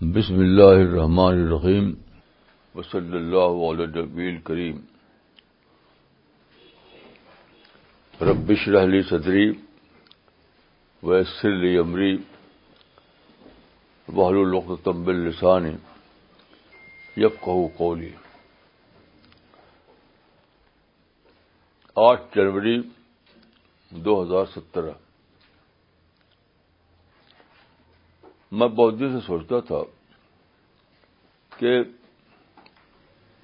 بسم اللہ الرحمن الرحیم وصلی اللہ علیہ کریم ربش رحلی صدری ویسر لی امری بحلتم بل لسانی قولی آٹھ جنوری دو ہزار سترہ میں بہت دن سے سوچتا تھا کہ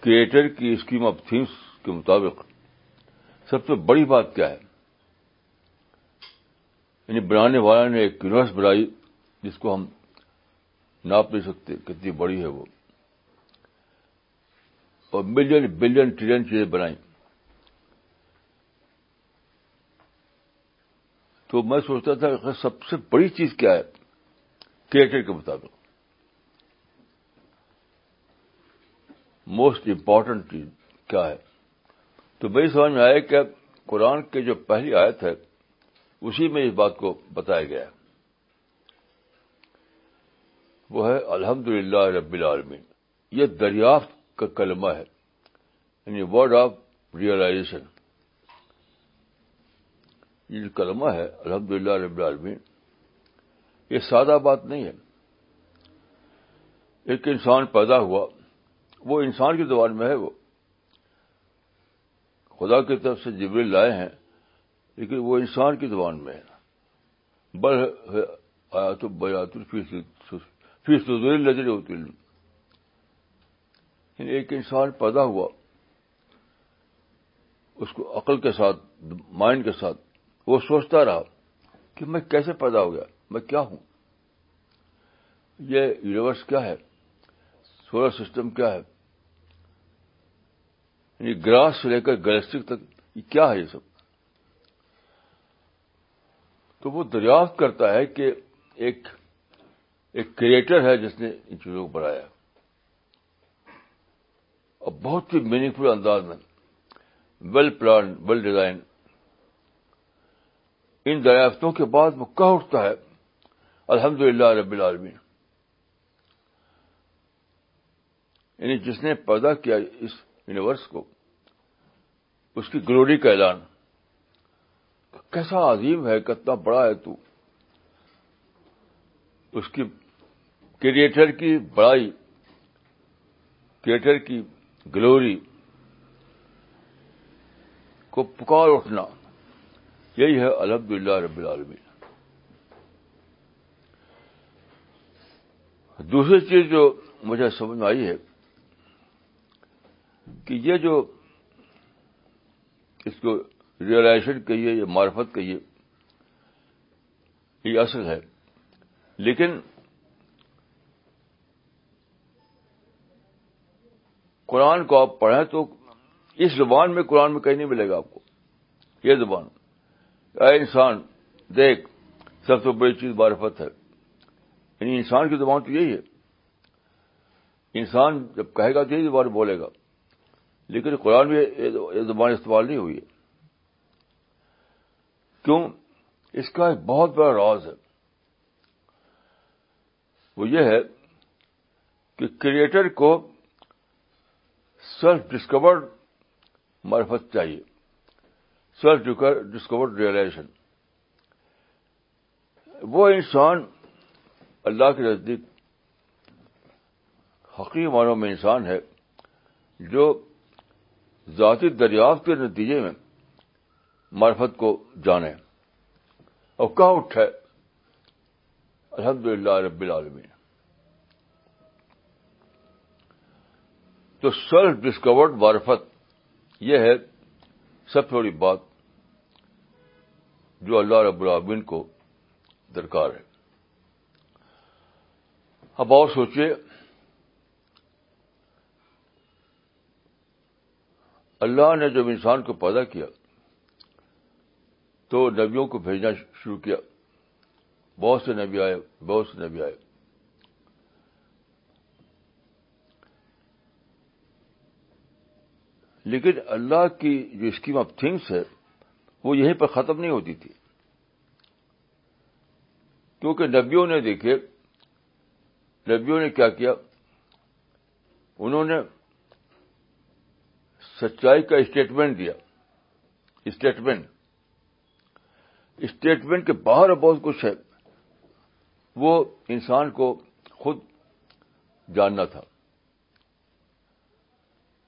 کریٹر کی اسکیم آف تھیمس کے مطابق سب سے بڑی بات کیا ہے یعنی بنانے والا نے ایک یونیورس بنائی جس کو ہم ناپ نہیں سکتے کتنی بڑی ہے وہ اور ملین بلین ٹریلین چیزیں بنائی تو میں سوچتا تھا کہ سب سے بڑی چیز کیا ہے کے مطابق موسٹ امپورٹنٹ چیز کیا ہے تو میری سمجھ میں آیا کہ قرآن کے جو پہلی آیت ہے اسی میں اس بات کو بتایا گیا وہ ہے الحمد للہ رب العالمین یہ دریافت کا کلمہ ہے یعنی ورڈ آف ریئلائزیشن یہ جو کلمہ ہے الحمد للہ رب العالمین یہ سادہ بات نہیں ہے ایک انسان پیدا ہوا وہ انسان کی زبان میں ہے وہ خدا کی طرف سے جبریل لائے ہیں لیکن وہ انسان کی زبان میں ہے بل آیا تو برآتی فیس نظر ہوتی ایک انسان پیدا ہوا اس کو عقل کے ساتھ مائنڈ کے ساتھ وہ سوچتا رہا کہ میں کیسے پیدا ہو گیا میں کیا ہوں یہ یونیورس کیا ہے سولر سسٹم کیا ہے یعنی گراس سے لے کر گلسٹک تک یہ کیا ہے یہ سب تو وہ دریافت کرتا ہے کہ ایک ایک کریٹر ہے جس نے ان چیزوں کو بڑھایا اور بہت ہی میننگ فل انداز میں ویل پلان ویل ڈیزائن ان دریافتوں کے بعد وہ اٹھتا ہے الحمد للہ رب العالمین یعنی جس نے پیدا کیا اس یونیورس کو اس کی گلوری کا اعلان کیسا عظیم ہے کتنا بڑا ہے تو اس کی کریٹر کی بڑائی کریٹر کی گلوری کو پکار اٹھنا یہی ہے الحمد للہ رب العالمین دوسری چیز جو مجھے سمجھ میں آئی ہے کہ یہ جو اس کو ریئلائزیشن کہیے یا معرفت کہیے یہ اصل ہے لیکن قرآن کو آپ پڑھیں تو اس زبان میں قرآن میں کہیں نہیں ملے گا آپ کو یہ زبان اے انسان دیکھ سب سے بڑی چیز معرفت ہے یعنی انسان کی زبان تو یہی ہے انسان جب کہے گا تو یہی زبان بولے گا لیکن قرآن میں یہ زبان استعمال نہیں ہوئی ہے کیوں اس کا ایک بہت بڑا راز ہے وہ یہ ہے کہ کریٹر کو سیلف ڈسکورڈ مرفت چاہیے سیلف ڈسکورڈ ریئلائزیشن وہ انسان اللہ کے نزدیک معنوں میں انسان ہے جو ذاتی دریافت کے نتیجے میں معرفت کو جانے اور کہاں اٹھے الحمد للہ رب العالمین تو سیلف ڈسکورڈ معرفت یہ ہے سب سے بڑی بات جو اللہ رب العالمین کو درکار ہے اب اور سوچے اللہ نے جب انسان کو پیدا کیا تو نبیوں کو بھیجنا شروع کیا بہت سے نبی آئے بہت سے نبی آئے لیکن اللہ کی جو اسکیم آف تھنگس ہے وہ یہیں پر ختم نہیں ہوتی تھی کیونکہ نبیوں نے دیکھے نبیوں نے کیا کیا انہوں نے سچائی کا اسٹیٹمنٹ دیا اسٹیٹمنٹ اسٹیٹمنٹ کے باہر بہت کچھ ہے وہ انسان کو خود جاننا تھا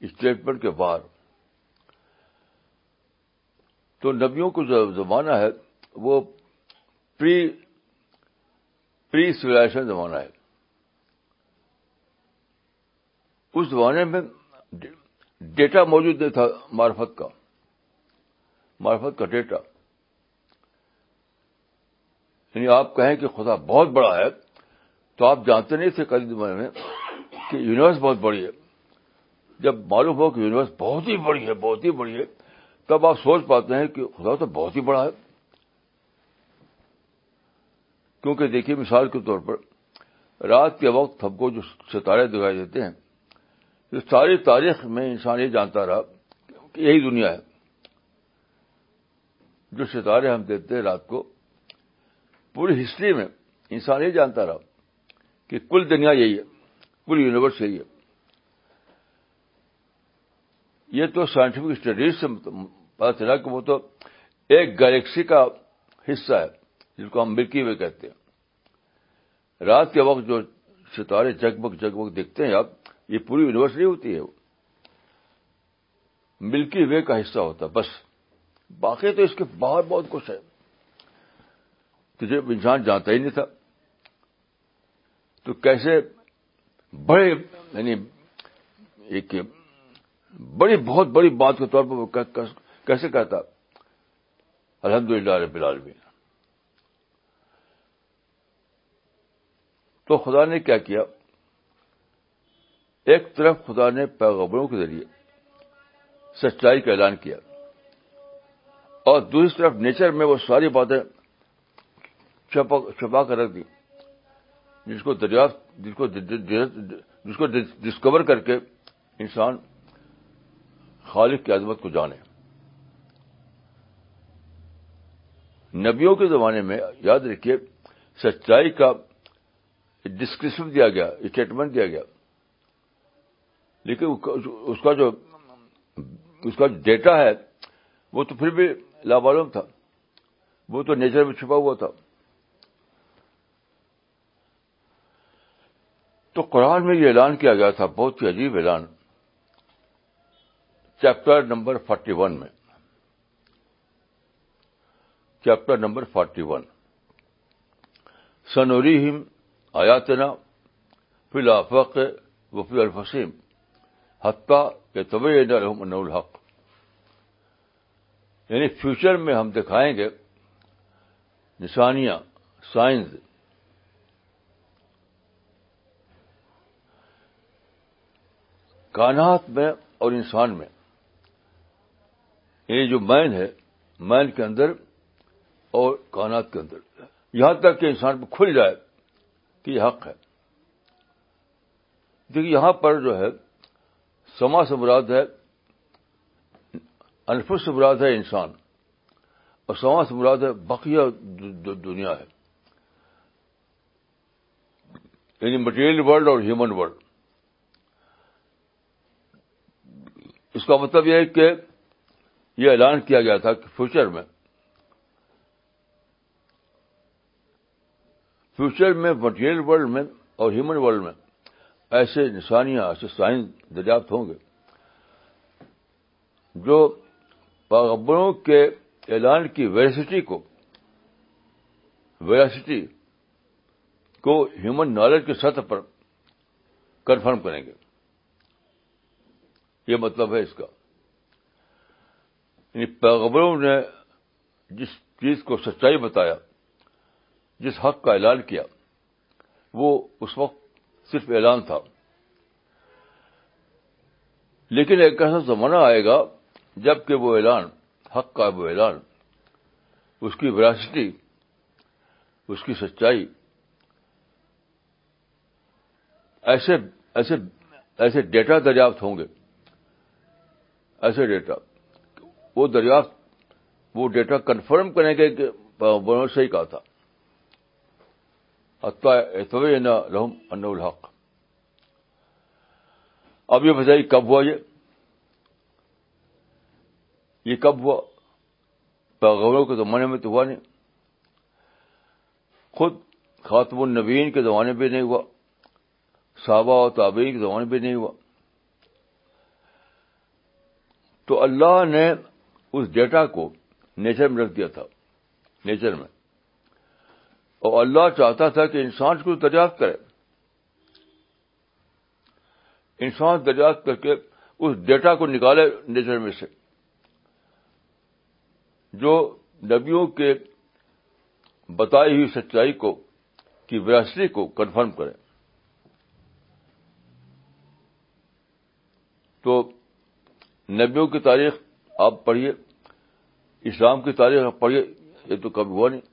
اسٹیٹمنٹ کے باہر تو نبیوں کو جو زمانہ ہے وہ پری سولیشن زمانہ ہے اس زمانے میں ڈیٹا موجود نہیں تھا معرفت کا معرفت کا ڈیٹا یعنی آپ کہیں کہ خدا بہت بڑا ہے تو آپ جانتے نہیں تھے کل زمانے میں کہ یونیورس بہت بڑی ہے جب معلوم ہو کہ یونیورس بہت ہی بڑی ہے بہت ہی بڑی ہے تب آپ سوچ پاتے ہیں کہ خدا تو بہت ہی بڑا ہے کیونکہ دیکھیے مثال کے طور پر رات کے وقت ہم کو جو ستارے دکھائی دیتے ہیں ساری تاریخ میں انسان یہ جانتا رہا کہ یہی دنیا ہے جو ستارے ہم دیکھتے ہیں رات کو پوری ہسٹری میں انسان یہ جانتا رہا کہ کل دنیا یہی ہے کل یونیورس یہی ہے یہ تو سائنٹفک اسٹڈیز سے پتا چلا کہ وہ تو ایک گلیکسی کا حصہ ہے جس کو ہم ملکی وے کہتے ہیں رات کے وقت جو ستارے جگمگ جگمگ دیکھتے ہیں آپ یہ پوری یونیورس نہیں ہوتی ہے ملکی وے کا حصہ ہوتا بس باقی تو اس کے باہر بہت کچھ ہے تو جب انسان جانتا ہی نہیں تھا تو کیسے بڑے یعنی ایک بڑی بہت بڑی بات کے طور پر وہ کیسے کہتا الحمد للہ رب العالمین تو خدا نے کیا کیا ایک طرف خدا نے پیغبروں کے ذریعے سچائی کا اعلان کیا اور دوسری طرف نیچر میں وہ ساری باتیں چھپا کر رکھ دی جس کو دریافت جس کو جس کو ڈسکور کر کے انسان خالق کی عظمت کو جانے نبیوں کے زمانے میں یاد رکھیے سچائی کا ڈسکرپشن دیا گیا اسٹیٹمنٹ دیا گیا لیکن اس کا جو اس کا ڈیٹا ہے وہ تو پھر بھی لاپالب تھا وہ تو نیچر میں چھپا ہوا تھا تو قرآن میں یہ اعلان کیا گیا تھا بہت ہی عجیب اعلان چیپٹر نمبر فورٹی ون میں چیپٹر نمبر فورٹی ون سنوری ہم آیاتنا فی الفق وفی الفسیم حتیٰ کا کہ تو الحق یعنی فیوچر میں ہم دکھائیں گے نشانیاں سائنس میں اور انسان میں یہ یعنی جو مین ہے مین کے اندر اور کانات کے اندر یہاں تک کہ انسان پہ کھل جائے کہ یہ حق ہے دیکھیے یہاں پر جو ہے سما سمراد ہے انفس مراد ہے انسان اور سما سمراد ہے بقیہ دنیا ہے یعنی مٹیریل ورلڈ اور ہیومن ورلڈ اس کا مطلب یہ ہے کہ یہ اعلان کیا گیا تھا کہ فیوچر میں فیوچر میں مٹیریل ورلڈ میں اور ہیومن ورلڈ میں ایسے نشانیاں ایسے سائن دریافت ہوں گے جو پاغبروں کے اعلان کی ویرسٹی کو ویریسٹی کو ہیومن نالج کے سطح پر کنفرم کریں گے یہ مطلب ہے اس کا یعنی پیغبروں نے جس چیز کو سچائی بتایا جس حق کا اعلان کیا وہ اس وقت صرف اعلان تھا لیکن ایک ایسا زمانہ آئے گا جبکہ وہ اعلان حق کا وہ اعلان اس کی وراسٹی اس کی سچائی ایسے ایسے ایسے ڈیٹا دریافت ہوں گے ایسے ڈیٹا وہ دریافت وہ ڈیٹا کنفرم کریں کہ کے بھروسے ہی کہا تھا لہم ان الحق اب یہ بتائیے کب ہوا یہ یہ کب ہوا پیغمبروں کے زمانے میں تو ہوا نہیں خود خاتم النبین کے زمانے پہ نہیں ہوا صحابہ و تابعین کے زمانے پہ نہیں ہوا تو اللہ نے اس ڈیٹا کو نیچر میں رکھ دیا تھا نیچر میں اور اللہ چاہتا تھا کہ انسان کو دریافت کرے انسان دریافت کر کے اس ڈیٹا کو نکالے نیچر میں سے جو نبیوں کے بتائی ہوئی سچائی کو کی وراثتی کو کنفرم کرے تو نبیوں کی تاریخ آپ پڑھیے اسلام کی تاریخ آپ پڑھیے یہ تو کبھی ہوا نہیں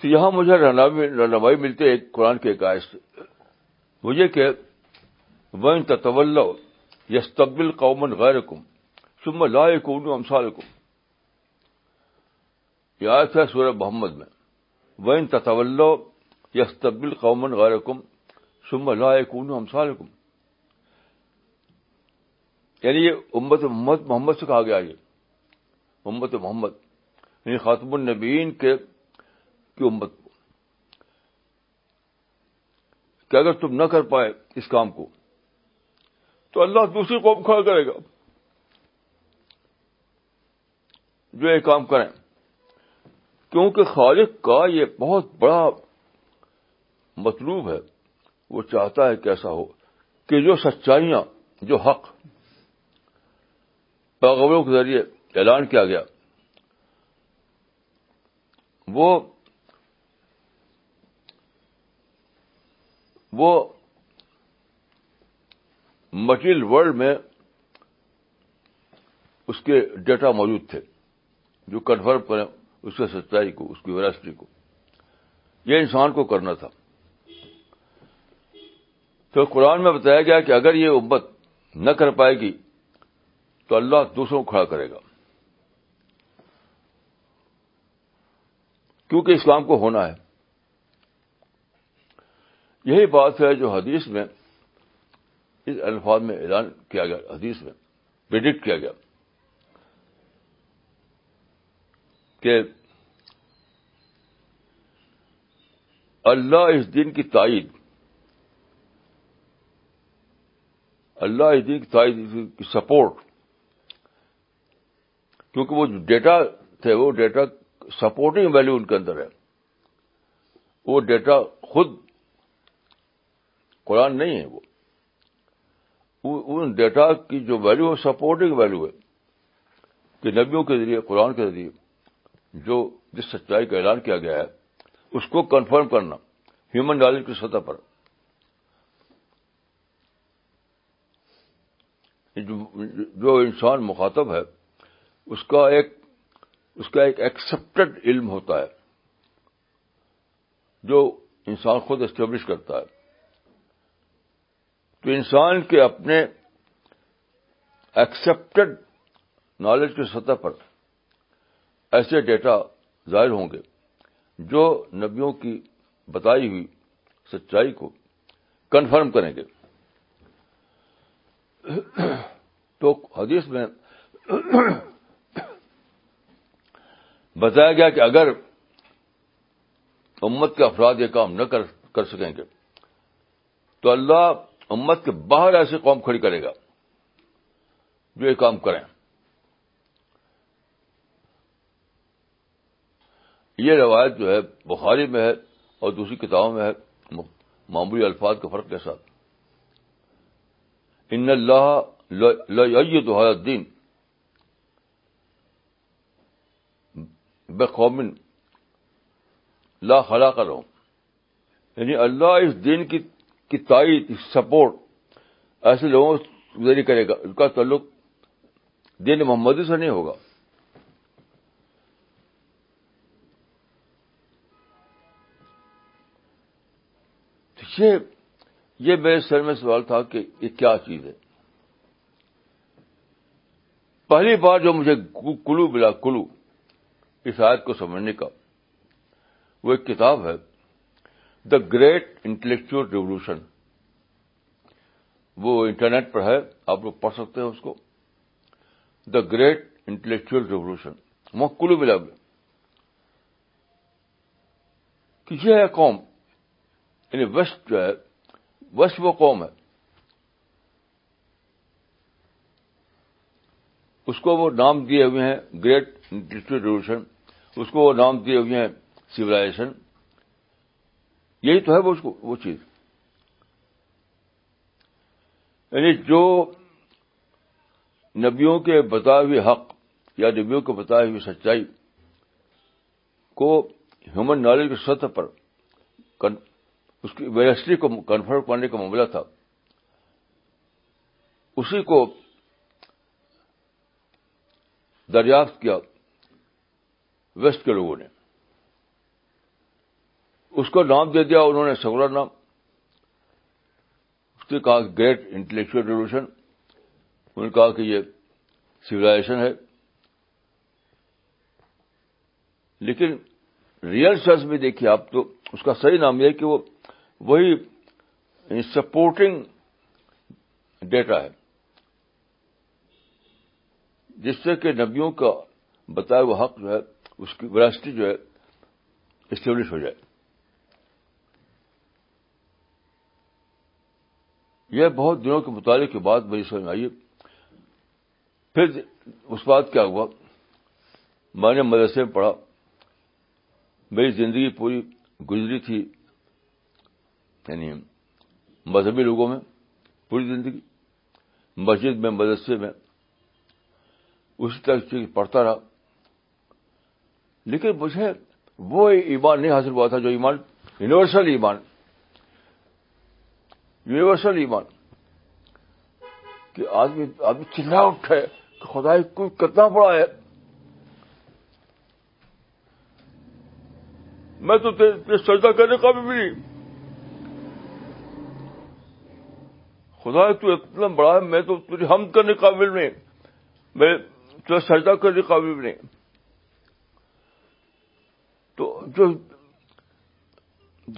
تو یہاں مجھے رہنمائی ملتی ہے قرآن کے ایک سے مجھے کہ وین تطول یس تبدیل قومن غیر کم سم لائے یہ آیت ہے سورہ محمد میں وین تطول یس تبدیل قومن کم سم لائے کون کم یعنی یہ امت محمد محمد سے کہا گیا یہ امت محمد یعنی خاتم النبین کے کی امت کو کہ اگر تم نہ کر پائے اس کام کو تو اللہ دوسری قوم کھڑا کرے گا جو یہ کام کریں کیونکہ خالق کا یہ بہت بڑا مطلوب ہے وہ چاہتا ہے کیسا ہو کہ جو سچائیاں جو حق پیغبروں کے ذریعے اعلان کیا گیا وہ وہ مٹیریل ورلڈ میں اس کے ڈیٹا موجود تھے جو کنفرم کریں اس کی سچائی کو اس کی ویراسٹی کو یہ انسان کو کرنا تھا تو قرآن میں بتایا گیا کہ اگر یہ امت نہ کر پائے گی تو اللہ دوسروں کو کھڑا کرے گا کیونکہ اسلام کو ہونا ہے یہی بات ہے جو حدیث میں اس الفاظ میں اعلان کیا گیا حدیث میں ایڈکٹ کیا گیا کہ اللہ اس دن کی تائید اللہ اس دن کی تائید کی سپورٹ کیونکہ وہ جو ڈیٹا تھے وہ ڈیٹا سپورٹنگ ویلو ان کے اندر ہے وہ ڈیٹا خود قرآن نہیں ہے وہ ان ڈیٹا کی جو ویلو ہے سپورٹنگ ویلو ہے کہ نبیوں کے ذریعے قرآن کے ذریعے جو جس سچائی کا اعلان کیا گیا ہے اس کو کنفرم کرنا ہیومن نالج کی سطح پر جو انسان مخاطب ہے اس کا ایک اس کا ایک ایکسپٹڈ علم ہوتا ہے جو انسان خود اسٹیبلش کرتا ہے تو انسان کے اپنے ایکسپٹڈ نالج کی سطح پر ایسے ڈیٹا ظاہر ہوں گے جو نبیوں کی بتائی ہوئی سچائی کو کنفرم کریں گے تو حدیث میں بتایا گیا کہ اگر امت کے افراد یہ کام نہ کر سکیں گے تو اللہ امت کے باہر ایسی قوم کھڑی کرے گا جو یہ کام کریں یہ روایت جو ہے بخاری میں ہے اور دوسری کتابوں میں ہے معمولی الفاظ کے فرق کے ساتھ ان اللہ لہرا دین قومن لا یعنی اللہ کر دین کی کی تائید سپورٹ ایسے لوگوں ذریعے کرے گا ان کا تعلق دین محمد سے نہیں ہوگا یہ میرے سر میں سوال تھا کہ یہ کیا چیز ہے پہلی بار جو مجھے کلو بلا کلو اس آیت کو سمجھنے کا وہ ایک کتاب ہے دا گریٹ انٹلیکچوئل ریولوشن وہ انٹرنیٹ پر ہے آپ لوگ پڑھ سکتے ہیں اس کو دا گریٹ انٹلیکچوئل ریولیوشن وہ کلو گیا کہ یہ ہے قوم یعنی ویسٹ جو ہے ویسٹ وہ قوم ہے اس کو وہ نام دیے ہوئے ہیں گریٹ انٹلیکچل ریولیوشن اس کو وہ نام دیے ہوئے ہیں سیولاشن یہی تو ہے وہ چیز یعنی جو نبیوں کے بتائے ہوئے حق یا نبیوں کے بتائے ہوئی سچائی کو ہیومن نالج کے سطح پر اس کی ویسٹری کو کنفرم کرنے کا معاملہ تھا اسی کو دریافت کیا ویسٹ کے لوگوں نے اس کو نام دے دیا انہوں نے سیکولر نام اس نے کہا گریٹ انٹلیکچل ریولوشن انہوں نے کہا کہ یہ سولہ ہے لیکن ریئل سیلس میں دیکھیے آپ تو اس کا صحیح نام یہ کہ وہ وہی سپورٹنگ ڈیٹا ہے جس سے کہ نبیوں کا بتایا ہوا حق جو ہے اس کی ولاسٹی جو ہے اسٹیبلش ہو جائے یہ بہت دنوں کے مطالعے کے بعد میری سمجھ میں آئی پھر اس بات کیا ہوا میں نے مدرسے میں پڑھا میری زندگی پوری گزری تھی یعنی مذہبی لوگوں میں پوری زندگی مسجد میں مدرسے میں اسی طرح سے پڑھتا رہا لیکن مجھے وہ ایمان نہیں حاصل ہوا تھا جو ایمان یونیورسل ایمان یونیورسل ایمان کہ آدمی آدمی چلا اٹھا ہے کہ خدا کوئی کتنا بڑا ہے میں تو سجدہ کرنے کا بھی نہیں خدا تو اتنا بڑا ہے میں تو تجھے ہم کرنے قابل نہیں میں سجدہ کرنے قابل نہیں تو جو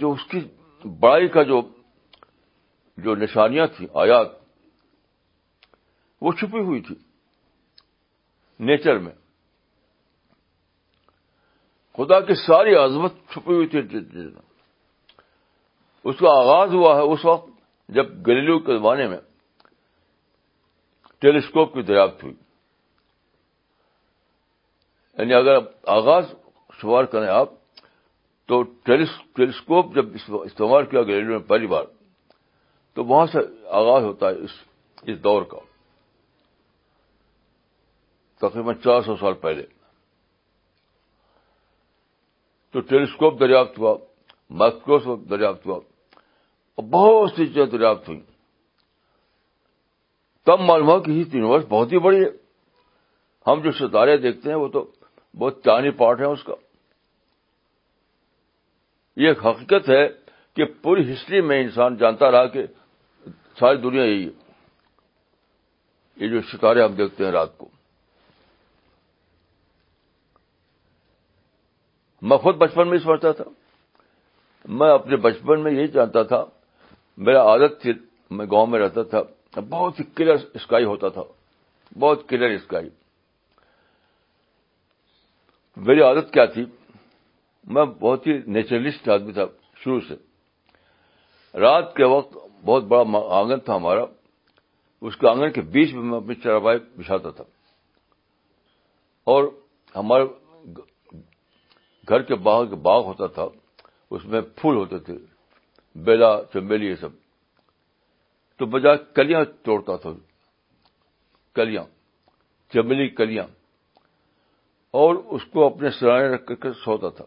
جو اس کی بڑائی کا جو جو نشانیاں تھیں آیات وہ چھپی ہوئی تھی نیچر میں خدا کی ساری عظمت چھپی ہوئی تھی اس کا آغاز ہوا ہے اس وقت جب گلیلو کے زمانے میں ٹیلیسکوپ کی دریافت ہوئی یعنی اگر آغاز شمار کریں آپ تو ٹیلیسکوپ جب استعمال کیا گلیلو نے پہلی بار تو وہاں سے آغاز ہوتا ہے اس اس دور کا تقریباً چار سو سال پہلے تو ٹیلیسکوپ دریافت ہوا مائکروسکوپ دریافت ہوا اور بہت سی چیزیں دریافت ہوئی تب معلوم ہوا کہ اس یونیورس بہت ہی بڑی ہے ہم جو ستارے دیکھتے ہیں وہ تو بہت چانی پارٹ ہے اس کا یہ ایک حقیقت ہے کہ پوری ہسٹری میں انسان جانتا رہا کہ ساری دنیا یہی ہے یہ جو ستارے ہم دیکھتے ہیں رات کو میں خود بچپن میں سمجھتا تھا میں اپنے بچپن میں یہی جانتا تھا میرا عادت تھی میں گاؤں میں رہتا تھا بہت ہی کلیئر اسکائی ہوتا تھا بہت کلیئر اسکائی میری عادت کیا تھی میں بہت ہی نیچرلسٹ آدمی تھا شروع سے رات کے وقت بہت بڑا آنگن تھا ہمارا اس کے آنگن کے بیچ میں میں اپنی چرا بچھاتا تھا اور ہمارے گھر کے باہر کے باغ ہوتا تھا اس میں پھول ہوتے تھے بیلا چمبیلی یہ سب تو بجائے کلیاں توڑتا تھا کلیاں چمبیلی کلیاں اور اس کو اپنے سرانے رکھ کر کے سوتا تھا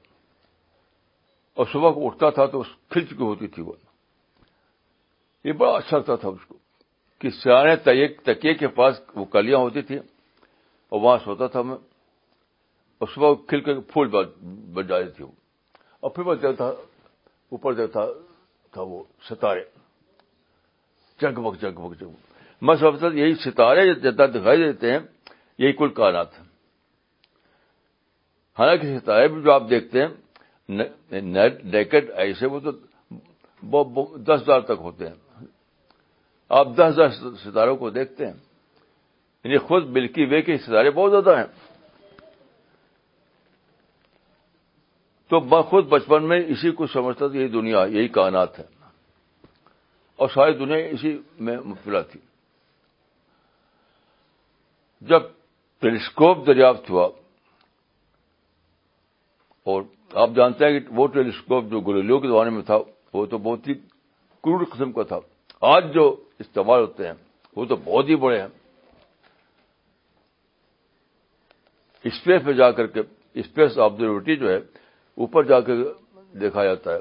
اور صبح کو اٹھتا تھا تو کھل چکی ہوتی تھی وہ یہ بڑا اچھا لگتا تھا اس کو کہ سیاح تکیے کے پاس وہ کلیاں ہوتی تھی اور وہاں سوتا تھا میں اور صبح کھل کر پھول جاتی تھی اور پھر میں دیکھتا اوپر دیکھتا تھا وہ ستارے جگمگ بک جگمگ میں سمجھتا یہی ستارے جتنا دکھائی دیتے ہیں یہی کل کائنات تھا حالانکہ ستارے بھی جو آپ دیکھتے ہیں نیکٹ ایسے وہ تو دس ہزار تک ہوتے ہیں آپ دس ہزار ستاروں کو دیکھتے ہیں یعنی خود ملکی وے کے ستارے بہت زیادہ ہیں تو میں خود بچپن میں اسی کو سمجھتا تھا یہی دنیا یہی کائنات ہے اور ساری دنیا اسی میں مبتلا تھی جب ٹیلیسکوپ دریافت ہوا اور آپ جانتے ہیں کہ وہ ٹیلیسکوپ جو گلیلو کے زمانے میں تھا وہ تو بہت ہی کروڑ قسم کا تھا آج جو استعمال ہوتے ہیں وہ تو بہت ہی بڑے ہیں اسپیس میں جا کر کے اسپیس آبزرویٹری جو ہے اوپر جا کر دیکھا جاتا ہے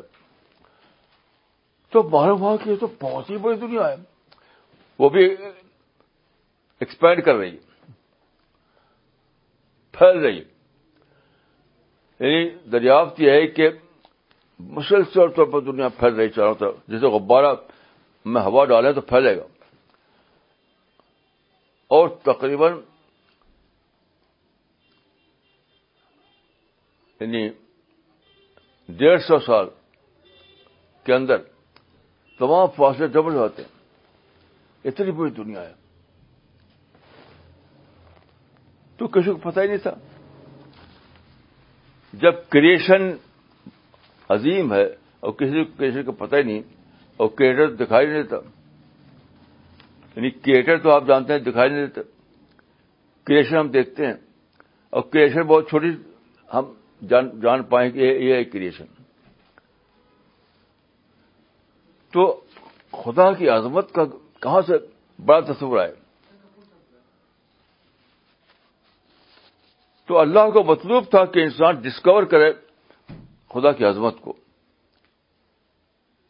تو معلوم ہوا کہ یہ تو بہت ہی بڑی دنیا ہے وہ بھی ایکسپینڈ کر رہی ہے پھیل رہی ہے یعنی دریافت یہ ہے کہ مسلسل طور پر دنیا پھیل رہی چاروں طرف جیسے غبارہ میں ہوا ڈالے تو پھیلے گا اور تقریباً یعنی ڈیڑھ سو سال کے اندر تمام فاصلے ڈبل ہوتے ہیں اتنی بری دنیا ہے تو کسی کو پتہ ہی نہیں تھا جب کریشن عظیم ہے اور کسی کو کسی کو پتہ ہی نہیں اور کریٹر دکھائی نہیں دیتا یعنی کریٹر تو آپ جانتے ہیں دکھائی نہیں دیتا کریشن ہم دیکھتے ہیں اور کریشن بہت چھوٹی ہم جان پائیں کہ یہ ہے کریشن تو خدا کی عظمت کا کہاں سے بڑا تصور آئے تو اللہ کو مطلوب تھا کہ انسان ڈسکور کرے خدا کی عظمت کو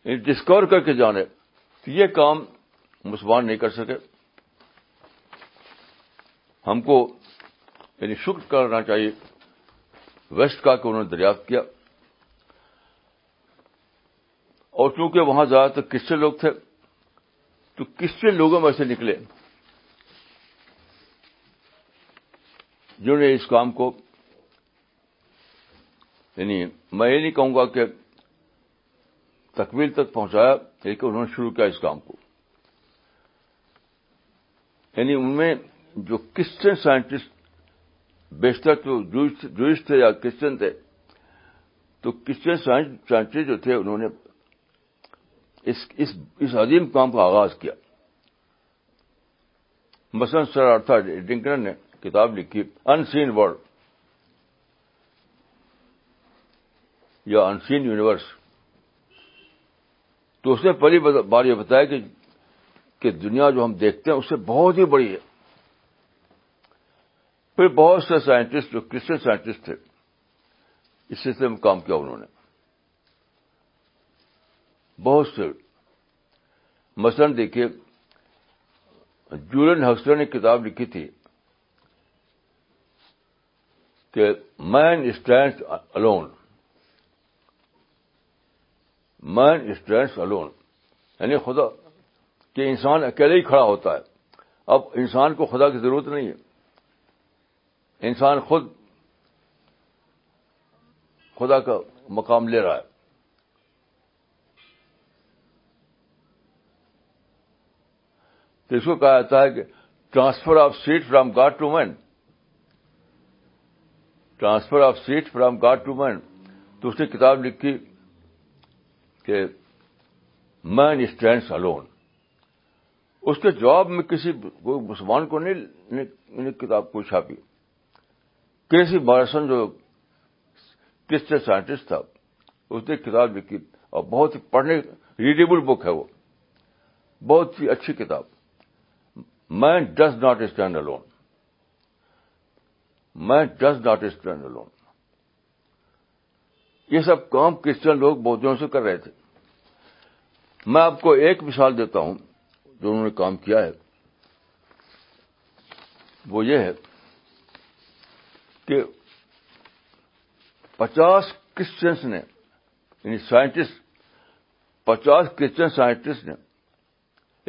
ڈسکور یعنی کر کے جانے تو یہ کام مسلمان نہیں کر سکے ہم کو یعنی شکر کرنا چاہیے ویسٹ کا کہ انہوں نے دریافت کیا اور چونکہ وہاں زیادہ تر کس سے لوگ تھے تو کس سے لوگوں میں سے نکلے جنہوں نے اس کام کو یعنی میں یہ نہیں کہوں گا کہ تکمیل تک پہنچایا لیکن انہوں نے شروع کیا اس کام کو یعنی ان میں جو کرسچن سائنٹسٹ بیشتر تو جوئس تھے یا کرسچن تھے تو کرسچن سائنٹسٹ جو تھے انہوں نے اس اس, اس عظیم کام کا آغاز کیا مثلا سر ڈنکرن نے کتاب لکھی ان سین ورلڈ یا ان سین یونیورس تو اس نے پہلی بار یہ بتایا کہ کہ دنیا جو ہم دیکھتے ہیں اس سے بہت ہی بڑی ہے پھر بہت سے سائنٹسٹ جو کرسچن سائنٹسٹ تھے اس سلسلے میں کام کیا انہوں نے بہت سے مثلاً دیکھیے جولین ہسٹر نے کتاب لکھی تھی کہ man stand alone man stand alone یعنی خدا کہ انسان اکیلے ہی کھڑا ہوتا ہے اب انسان کو خدا کی ضرورت نہیں ہے انسان خود خدا کا مقام لے رہا ہے تو اس کو کہا جاتا ہے کہ transfer of seat from God to man transfer of seat from God to man تو اس نے کتاب لکھی کہ مین اسٹینڈس الون اس کے جواب میں کسی کوئی مسلمان کو نہیں کتاب کو چھاپی کیسی مارسن جو کرسچن سائنٹسٹ تھا اس نے کتاب لکھی اور بہت ہی پڑھنے ریڈیبل بک ہے وہ بہت ہی اچھی کتاب man does not stand alone man does not stand alone یہ سب کام کرسچن لوگ بودھوں سے کر رہے تھے میں آپ کو ایک مثال دیتا ہوں جو انہوں نے کام کیا ہے وہ یہ ہے کہ پچاس کرسچنس نے یعنی سائنٹسٹ پچاس کرسچن سائنٹسٹ نے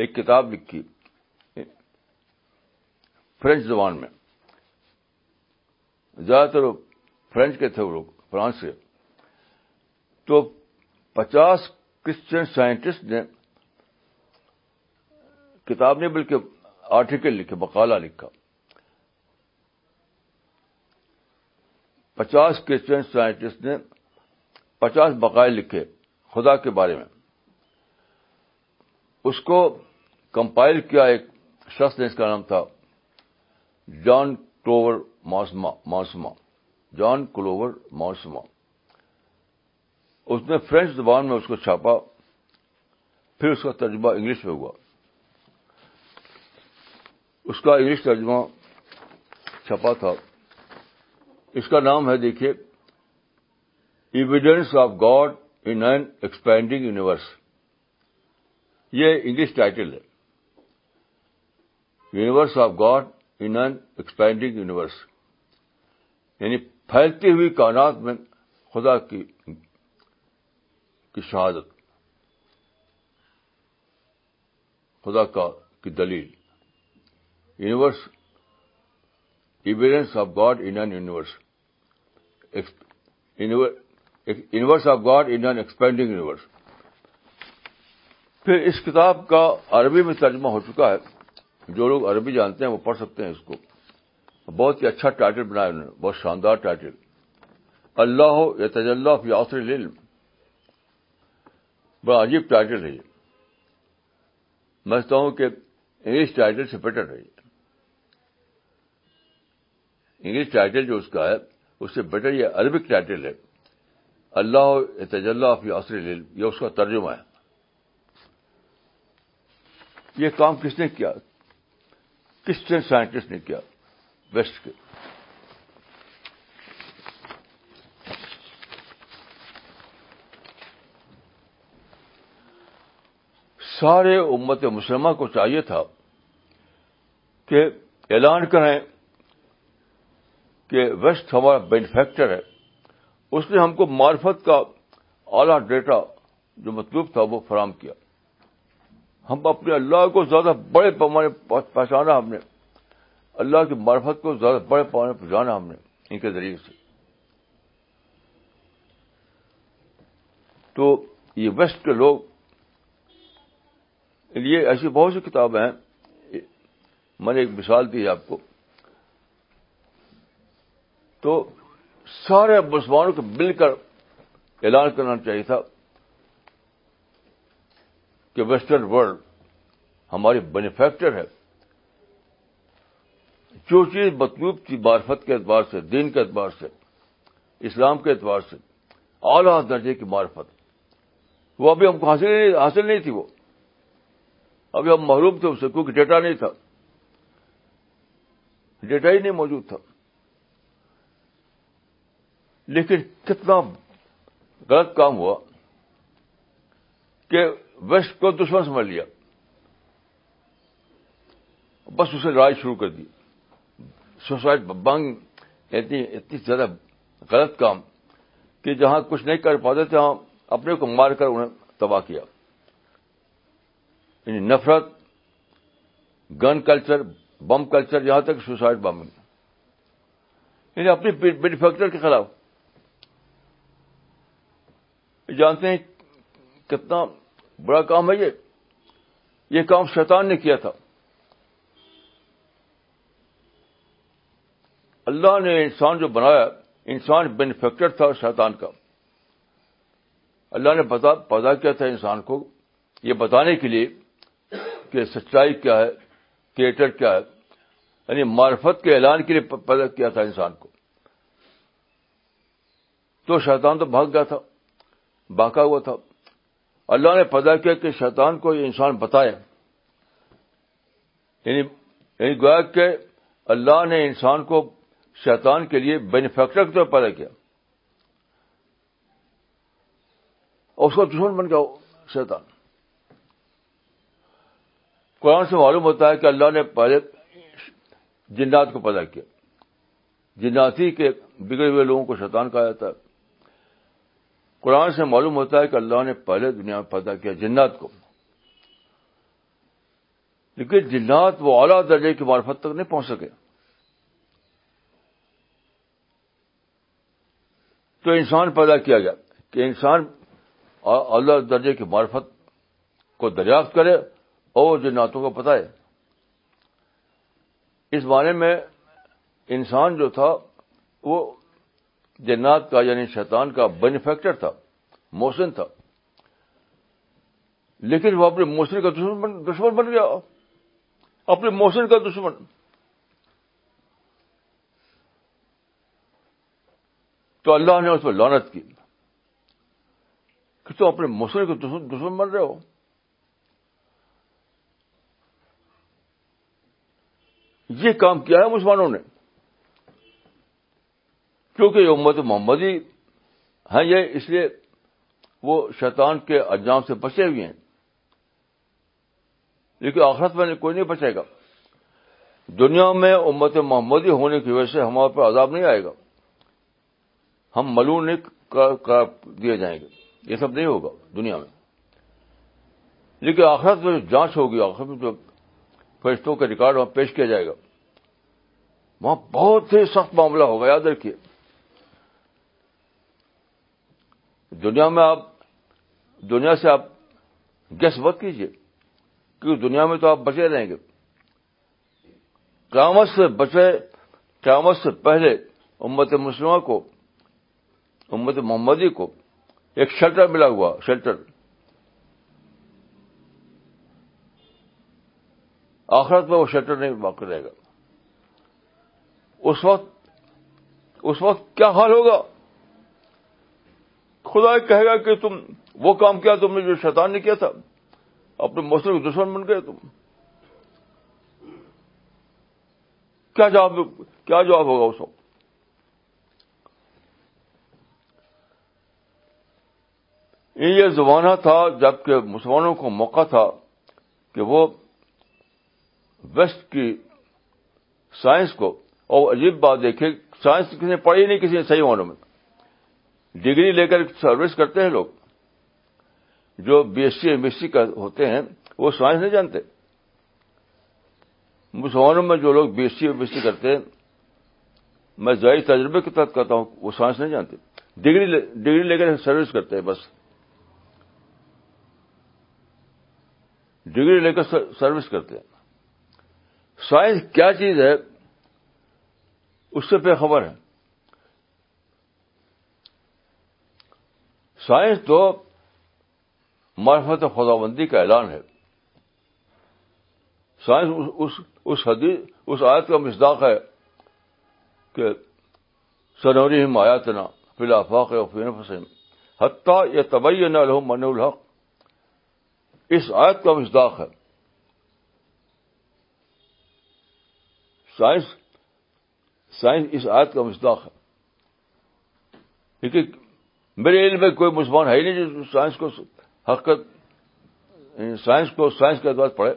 ایک کتاب لکھی فرینچ زبان میں زیادہ تر فرینچ کے تھے وہ لوگ فرانس کے تو پچاس کرسچن سائنٹسٹ نے کتاب نہیں بلکہ آرٹیکل لکھے مقالہ لکھا پچاس کرسچن سائنٹسٹ نے پچاس بقائے لکھے خدا کے بارے میں اس کو کمپائل کیا ایک شخص نے اس کا نام تھا جان موسما موسما جان کلوور موسما اس نے فرینچ زبان میں اس کو چھاپا پھر اس کا ترجمہ انگلش میں ہوا اس کا انگلش ترجمہ چھپا تھا اس کا نام ہے دیکھیے evidence of God in an expanding universe یہ انگلش ٹائٹل ہے universe of God in an expanding universe یعنی پھیلتی ہوئی کائنات میں خدا کی کی شہادت خدا کا کی دلیل universe evidence of God Indian universe universe of God Indian expanding universe پھر اس کتاب کا عربی میں ترجمہ ہو چکا ہے جو لوگ عربی جانتے ہیں وہ پڑھ سکتے ہیں اس کو بہت ہی اچھا ٹائٹل بنایا انہوں نے بہت شاندار ٹائٹل اللہ یا فی آسر علم بڑا عجیب ٹائٹل یہ میں ہوں کہ انگلش ٹائٹل سے بیٹر ہے انگلش ٹائٹل جو اس کا ہے اس سے بیٹر یہ عربک ٹائٹل ہے اللہ تجلّہ آف یاسری یہ اس کا ترجمہ ہے یہ کام کس نے کیا کرسچن سائنٹسٹ نے کیا ویسٹ کے سارے امت مسلمہ کو چاہیے تھا کہ اعلان کریں کہ ویسٹ ہمارا بینیفیکچر ہے اس نے ہم کو معرفت کا اعلی ڈیٹا جو مطلوب تھا وہ فراہم کیا ہم اپنے اللہ کو زیادہ بڑے پیمانے پہچانا ہم نے اللہ کی معرفت کو زیادہ بڑے پیمانے پہ جانا ہم نے ان کے ذریعے سے تو یہ ویسٹ کے لوگ یہ ایسی بہت سی کتابیں ہیں میں نے ایک مثال دی آپ کو تو سارے مسلمانوں کو مل کر اعلان کرنا چاہیے تھا کہ ویسٹرن ورلڈ ہماری بینیفیکچر ہے جو چیز مطلوب تھی معرفت کے اعتبار سے دین کے اعتبار سے اسلام کے اعتبار سے اعلی درجے کی معرفت وہ ابھی ہم کو حاصل نہیں تھی وہ ابھی ہم محروم تھے اس سے کیونکہ ڈیٹا نہیں تھا ڈیٹا ہی نہیں موجود تھا لیکن کتنا غلط کام ہوا کہ ویسٹ کو دشمن سمجھ لیا بس اسے لڑائی شروع کر دی سوسائٹ بنگ اتنی اتنی زیادہ غلط کام کہ جہاں کچھ نہیں کر پاتے تھے تہ ہاں اپنے کو مار کر انہیں تباہ کیا یعنی نفرت گن کلچر بم کلچر یہاں تک سوسائڈ بم یعنی اپنے مینوفیکچر کے خلاف جانتے ہیں کتنا بڑا کام ہے یہ یہ کام شیطان نے کیا تھا اللہ نے انسان جو بنایا انسان بینیفیکٹر تھا شیطان کا اللہ نے پیدا کیا تھا انسان کو یہ بتانے کے لیے کہ سچائی کیا ہے کریٹر کیا ہے یعنی معرفت کے اعلان کے لیے پیدا کیا تھا انسان کو تو شیطان تو بھاگ گیا تھا باقا ہوا تھا اللہ نے پیدا کیا کہ شیطان کو یہ انسان بتائے یعنی یعنی گویا کہ اللہ نے انسان کو شیطان کے لیے بینیفیکچر طور پیدا کیا اس کا دشمن بن گیا شیطان قرآن سے معلوم ہوتا ہے کہ اللہ نے پہلے جنات کو پیدا کیا جناتی کے بگڑے ہوئے لوگوں کو شیطان کہا جاتا ہے قرآن سے معلوم ہوتا ہے کہ اللہ نے پہلے دنیا میں پیدا کیا جنات کو لیکن جنات وہ اعلیٰ درجے کی مارفت تک نہیں پہنچ سکے تو انسان پیدا کیا گیا کہ انسان اعلی درجے کی مارفت کو دریافت کرے اور نعتوں کو پتہ ہے اس بارے میں انسان جو تھا وہ جنات کا یعنی شیطان کا بینیفیکٹر تھا موسن تھا لیکن وہ اپنے موسن کا دشمن دشمن بن گیا اپنے موسن کا دشمن تو اللہ نے اس پہ لانت کی کہ تم اپنے موسن کا دشمن بن رہے ہو یہ کام کیا ہے مسلمانوں نے کیونکہ امت محمدی ہے یہ اس لیے وہ شیطان کے انجام سے بچے ہوئے ہیں لیکن آخرت میں کوئی نہیں بچے گا دنیا میں امت محمدی ہونے کی وجہ سے ہمارے پر عذاب نہیں آئے گا ہم ملون نہیں کر دیے جائیں گے یہ سب نہیں ہوگا دنیا میں لیکن آخرت میں جو جانچ ہوگی آخرت میں جو کا ریکارڈ وہاں پیش کیا جائے گا وہاں بہت ہی سخت معاملہ ہوگا یاد رکھیے دنیا میں آپ دنیا سے آپ گیس وقت کیجیے کیونکہ دنیا میں تو آپ بچے رہیں گے کامت سے بچے کامت سے پہلے امت مسلمہ کو امت محمدی کو ایک شیلٹر ملا ہوا شیلٹر آخرت میں وہ شٹر نہیں باقی رہے گا اس وقت اس وقت کیا حال ہوگا خدا کہے گا کہ تم وہ کام کیا تم نے جو شیطان نے کیا تھا اپنے موسم کے دشمن بن گئے تم کیا جواب ہوگا اس وقت یہ زمانہ تھا جبکہ مسلمانوں کو موقع تھا کہ وہ ویسٹ کی سائنس کو اور عجیب بات دیکھے سائنس کسی نے پڑھی نہیں کسی نے صحیح مانوں میں ڈگری لے کر سروس کرتے ہیں لوگ جو B S C M S C ہوتے ہیں وہ سائنس نہیں جانتے مسلمانوں میں جو لوگ B S C M S C کرتے ہیں میں ظاہر تجربے کے تحت کرتا ہوں وہ سائنس نہیں جانتے ڈگری لے کر سروس کرتے ہیں بس ڈگری لے کر سروس کرتے ہیں سائنس کیا چیز ہے اس سے بے خبر ہے سائنس تو معرفت خدا بندی کا اعلان ہے سائنس اس اس اس حدیث آیت کا مزداق ہے کہ سنوری آیات نا فی الفاق حتیٰ یا طبی نہ لو من الحق اس آیت کا مزداق ہے سائنس سائنس اس آیت کا مذہق ہے کیونکہ میرے علم میں کوئی مسلمان ہے ہی نہیں جو سائنس کو حقت سائنس کو سائنس کے اعتبار پڑھے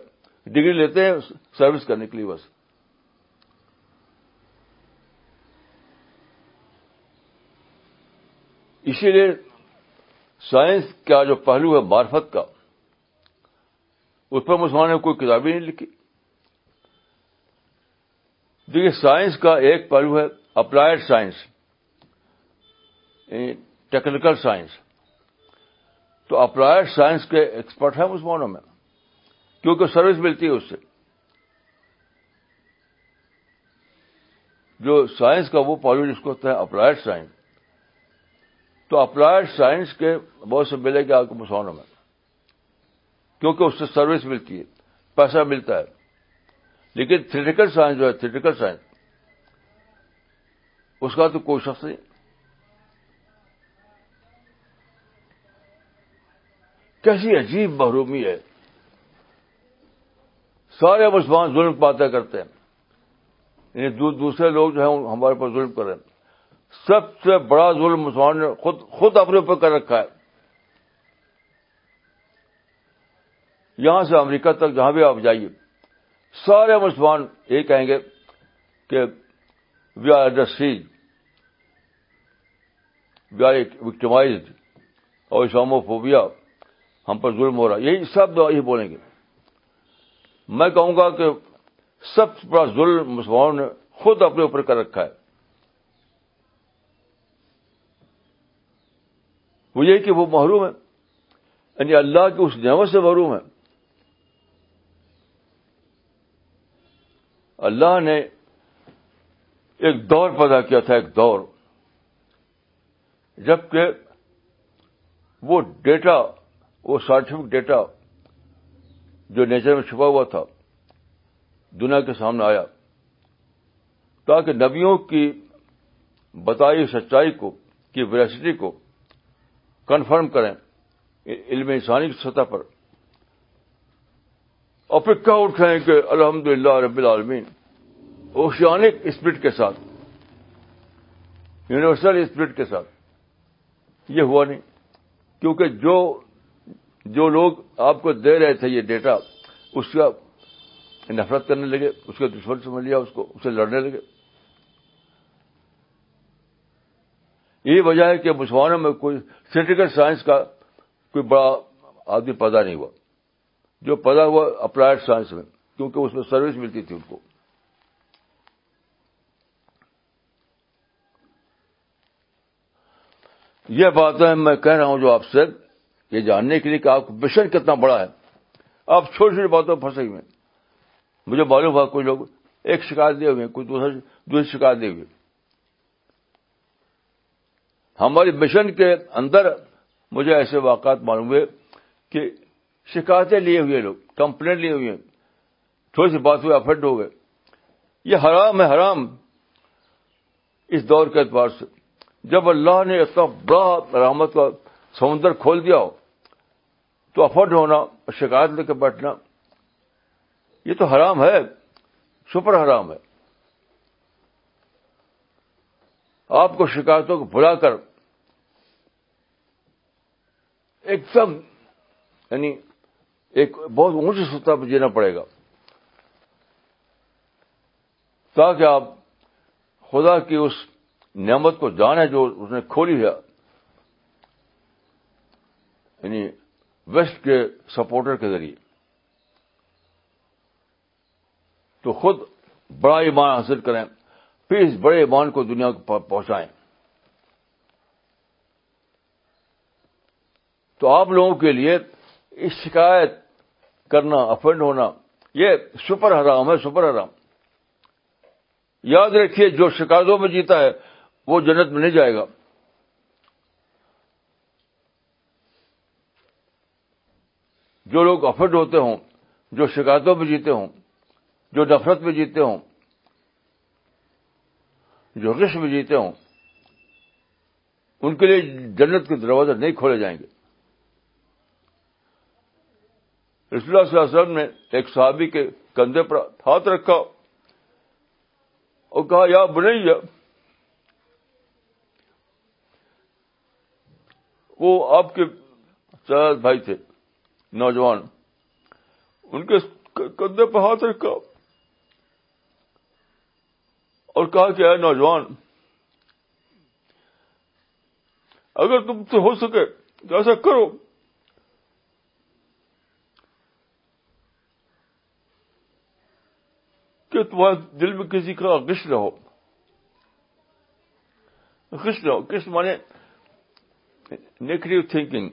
ڈگری لیتے ہیں سروس کرنے کے لیے بس اسی لیے سائنس کا جو پہلو ہے مارفت کا اس پر مسلمان نے کوئی کتاب ہی نہیں لکھی دیکھیے سائنس کا ایک پہلو ہے اپلائڈ سائنس یعنی ٹیکنیکل سائنس تو اپلائڈ سائنس کے ایکسپرٹ ہیں مسمانوں میں کیونکہ سروس ملتی ہے اس سے جو سائنس کا وہ پہلو جس کو ہوتا ہے اپلائڈ سائنس تو اپلائڈ سائنس کے بہت سے ملے گا آپ کو مسلمانوں میں کیونکہ اس سے سروس ملتی ہے پیسہ ملتا ہے لیکن تھریٹیکل سائنس جو ہے تھریٹیکل سائنس اس کا تو کوئی شخص نہیں کیسی عجیب محرومی ہے سارے مسلمان ظلم پاتے کرتے ہیں یعنی دوسرے لوگ جو ہیں ہمارے پر ظلم کر رہے ہیں سب سے بڑا ظلم مسلمان نے خود خود اپنے اوپر کر رکھا ہے یہاں سے امریکہ تک جہاں بھی آپ جائیے سارے مسلمان یہ کہیں گے کہ we are the see we are victimized اور فوبیا ہم پر ظلم ہو رہا ہے یہی سب یہی بولیں گے میں کہوں گا کہ سب سے بڑا ظلم مسلمانوں نے خود اپنے اوپر کر رکھا ہے وہ یہ کہ وہ محروم ہے یعنی اللہ کی اس نعمت سے محروم ہے اللہ نے ایک دور پیدا کیا تھا ایک دور جبکہ وہ ڈیٹا وہ سائنٹفک ڈیٹا جو نیچر میں چھپا ہوا تھا دنیا کے سامنے آیا تاکہ نبیوں کی بتائی سچائی کو کی ولسٹی کو کنفرم کریں علم انسانی کی سطح پر اور پھر کہہ اٹھائیں کہ الحمد للہ رب العالمین اوشیانک اسپرٹ کے ساتھ یونیورسل اسپرٹ کے ساتھ یہ ہوا نہیں کیونکہ جو جو لوگ آپ کو دے رہے تھے یہ ڈیٹا اس کا نفرت کرنے لگے اس کا دشمن سمجھ لیا اس کو اسے لڑنے لگے یہی وجہ ہے کہ مسلمانوں میں کوئی سیٹیکل سائنس کا کوئی بڑا آدمی پیدا نہیں ہوا جو پیدا ہوا اپلائڈ سائنس میں کیونکہ اس میں سروس ملتی تھی ان کو یہ بات میں کہہ رہا ہوں جو آپ سے یہ جاننے کے لیے کہ آپ مشن کتنا بڑا ہے آپ چھوٹی چھوٹی باتوں میں پھنسے ہوئے مجھے معلوم ہوا کوئی لوگ ایک شکایت دیے ہوئے کچھ دوسرے دوسری شکایت دیے ہوئے ہمارے مشن کے اندر مجھے ایسے واقعات معلوم ہوئے کہ شکایتیں لیے ہوئے لوگ کمپلین لیے ہوئے تھوڑی سی بات ہوئی افیکٹ ہو گئے یہ حرام ہے حرام اس دور کے اعتبار سے جب اللہ نے اتنا بڑا رحمت کا سمندر کھول دیا ہو تو افرڈ ہونا شکایت لے کے بیٹھنا یہ تو حرام ہے سپر حرام ہے آپ کو شکایتوں کو بلا کر ایک دم یعنی ایک بہت اونچی سطح پہ جینا پڑے گا تاکہ آپ خدا کی اس نعمت کو جانیں جو اس نے کھولی ہے یعنی ویسٹ کے سپورٹر کے ذریعے تو خود بڑا ایمان حاصل کریں پھر اس بڑے ایمان کو دنیا کو پہنچائیں تو آپ لوگوں کے لیے شکایت کرنا افنڈ ہونا یہ سپر حرام ہے سپر حرام یاد رکھیے جو شکایتوں میں جیتا ہے وہ جنت میں نہیں جائے گا جو لوگ افڈ ہوتے ہوں جو شکایتوں میں جیتے ہوں جو نفرت میں جیتے ہوں جو رش میں جیتے ہوں ان کے لیے جنت کے دروازے نہیں کھولے جائیں گے رسول اللہ صلی اللہ علیہ وسلم نے ایک صحابی کے کندھے پر ہاتھ رکھا اور کہا یا بنیا وہ آپ کے بھائی تھے نوجوان ان کے کندھے پر ہاتھ رکھا اور کہا کہ اے نوجوان اگر تم سے ہو سکے تو ایسا کرو کہ تمہارے دل میں کسی کا غس نہ ہوش نہ ہو کس مانے نیگیٹو تھنکنگ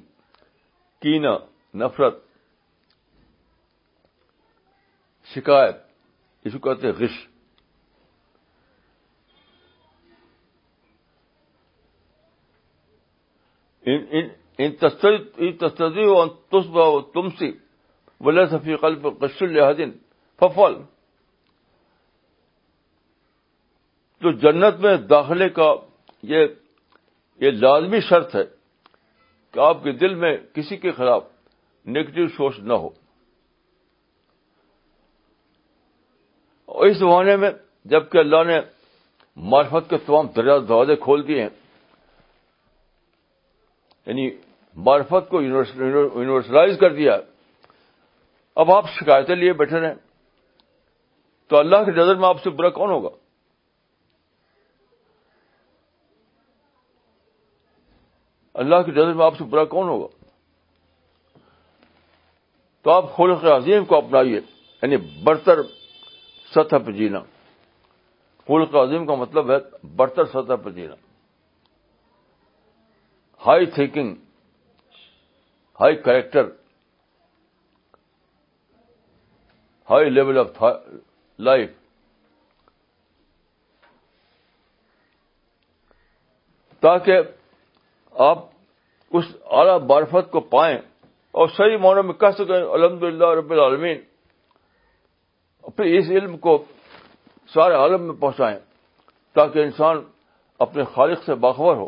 کینا نفرت شکایت اس کو کہتے غش تصدی سے ولا صفی قلب غش الحدین ففل تو جنت میں داخلے کا یہ یہ لازمی شرط ہے کہ آپ کے دل میں کسی کے خلاف نگیٹو سوچ نہ ہو اور اس زمانے میں جبکہ اللہ نے معرفت کے تمام دروازے کھول دیے ہیں یعنی معرفت کو یونیورسلائز کر دیا اب آپ شکایتیں لیے بیٹھے رہے تو اللہ کی نظر میں آپ سے برا کون ہوگا اللہ کی نظر میں آپ سے برا کون ہوگا تو آپ خلق عظیم کو اپنائیے یعنی برتر سطح پہ جینا خلق عظیم کا مطلب ہے برتر سطح پہ جینا high thinking high character high level of life تاکہ آپ اس اعلیٰ بارفت کو پائیں اور صحیح معنوں میں کہہ سکیں الحمد للہ رب العالمین اپنے اس علم کو سارے عالم میں پہنچائیں تاکہ انسان اپنے خالق سے باخبر ہو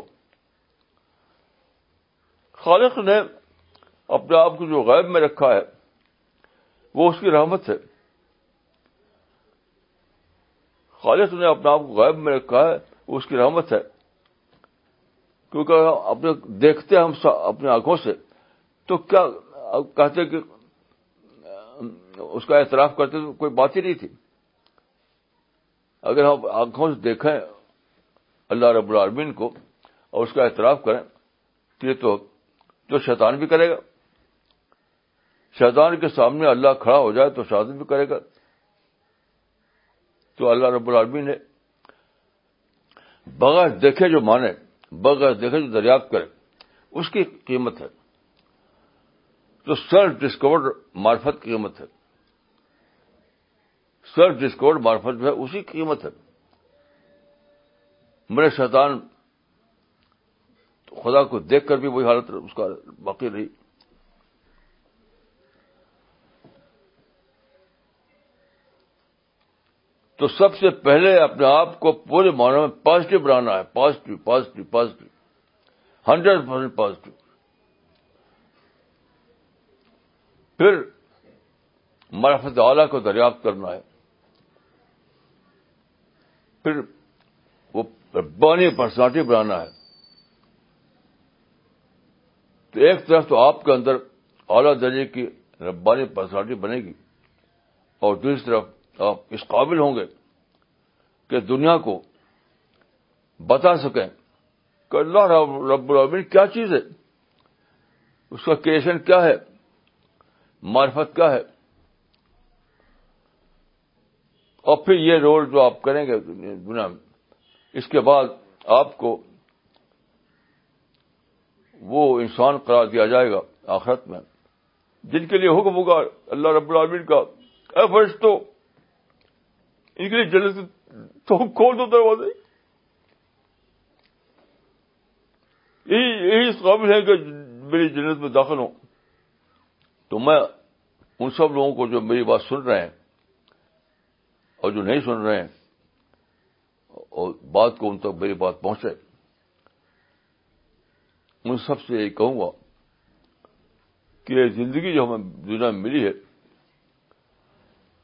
خالق نے اپنے آپ کو جو غیب میں رکھا ہے وہ اس کی رحمت ہے خالص نے اپنے آپ کو غائب میں رکھا ہے وہ اس کی رحمت ہے کیونکہ اپنے دیکھتے ہم اپنی آنکھوں سے تو کیا کہتے کہ اس کا اعتراف کرتے تو کوئی بات ہی نہیں تھی اگر ہم آنکھوں سے دیکھیں اللہ رب العالمین کو اور اس کا اعتراف کریں کہ تو شیطان بھی کرے گا شیطان کے سامنے اللہ کھڑا ہو جائے تو شاطن بھی کرے گا تو اللہ رب العالمین نے بغیر دیکھے جو مانے بغیر دیکھے جو دریافت کرے اس کی قیمت ہے تو سیلف ڈسکورڈ مارفت کی قیمت ہے سیلف ڈسکورڈ مارفت جو ہے اسی کی قیمت ہے میرے شیطان خدا کو دیکھ کر بھی وہی حالت اس کا باقی رہی تو سب سے پہلے اپنے آپ کو پورے معنی میں پازیٹو بنانا ہے positive positive positive hundred percent positive پھر مرفت اعلیٰ کو دریافت کرنا ہے پھر وہ ربانی پرسنالٹی بنانا ہے تو ایک طرف تو آپ کے اندر اعلیٰ درجے کی ربانی پرسنالٹی بنے گی اور دوسری طرف آپ اس قابل ہوں گے کہ دنیا کو بتا سکیں کہ اللہ رب العالمین کیا چیز ہے اس کا کریشن کیا ہے معرفت کیا ہے اور پھر یہ رول جو آپ کریں گے دنیا میں اس کے بعد آپ کو وہ انسان قرار دیا جائے گا آخرت میں جن کے لیے حکم ہوگا اللہ رب العالمین کا اے تو ان کے لیے جلدی سے تو کھول دو دروازے یہی یہی قابل ہے کہ میری جنت میں داخل ہوں تو میں ان سب لوگوں کو جو میری بات سن رہے ہیں اور جو نہیں سن رہے ہیں اور بات کو ان تک میری بات پہنچے ان سب سے یہ کہوں گا کہ زندگی جو ہمیں دنیا میں ملی ہے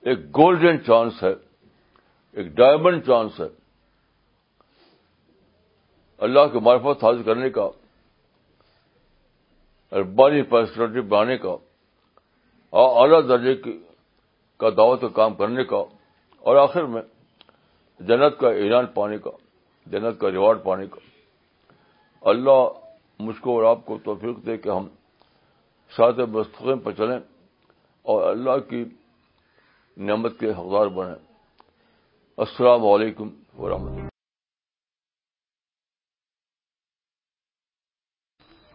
ایک گولڈن چانس ہے ایک ڈائمنڈ چانس ہے اللہ کے معرفت حاصل کرنے کا ربانی پرسنالٹی بنانے کا اور اعلیٰ درجے کا دعوت کا کام کرنے کا اور آخر میں جنت کا اعلان پانے کا جنت کا ریوارڈ پانے کا اللہ مجھ کو اور آپ کو توفیق دے کہ ہم سات مستقیم پر چلیں اور اللہ کی نعمت کے حقدار بنیں السلام علیکم ورحمۃ اللہ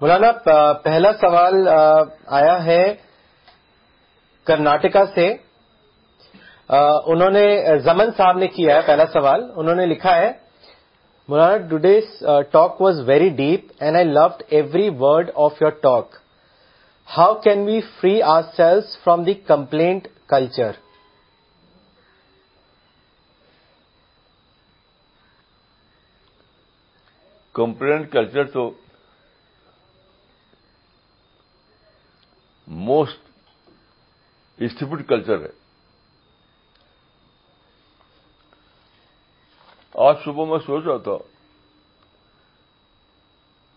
مولانا پہلا سوال آیا ہے کرناٹکا سے انہوں نے زمن صاحب نے کیا ہے پہلا سوال انہوں نے لکھا ہے Maulana today's talk was very deep and I loved every word of your talk how can we free ourselves from the complaint culture complaint culture تو موسٹ اسٹیپڈ کلچر ہے آج صبح میں سوچ رہا تھا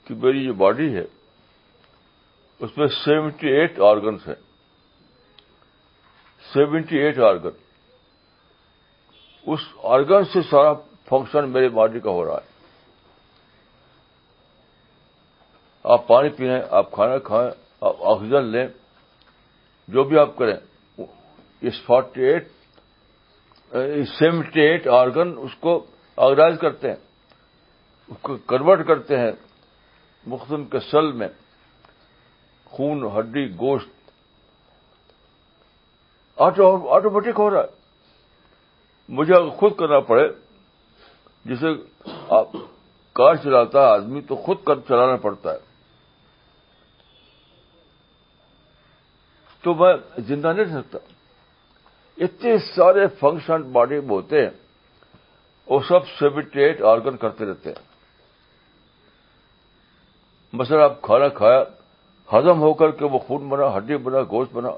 کہ میری جو باڈی ہے اس میں سیونٹی ایٹ آرگنس ہیں سیونٹی ایٹ آرگن اس آرگن سے سارا فنکشن میرے باڈی کا ہو رہا ہے آپ پانی پیئیں آپ کھانا کھائیں آپ آکسیجن لیں جو بھی آپ کریں اس forty eight seventy eight organ اس کو آرگنائز کرتے ہیں اس کو کنورٹ کرتے ہیں مختلف کے سل میں خون ہڈی گوشت آٹومیٹک ہو رہا ہے مجھے اگر خود کرنا پڑے جسے آپ کار چلاتا ہے آدمی تو خود کر چلانا پڑتا ہے تو میں زندہ نہیں رہ سکتا اتنے سارے فنکشن باڈی میں ہوتے ہیں وہ سب سیبیٹیٹ آرگن کرتے رہتے ہیں مثلا آپ کھانا کھایا ہزم ہو کر کے وہ خون بنا ہڈی بنا گوشت بنا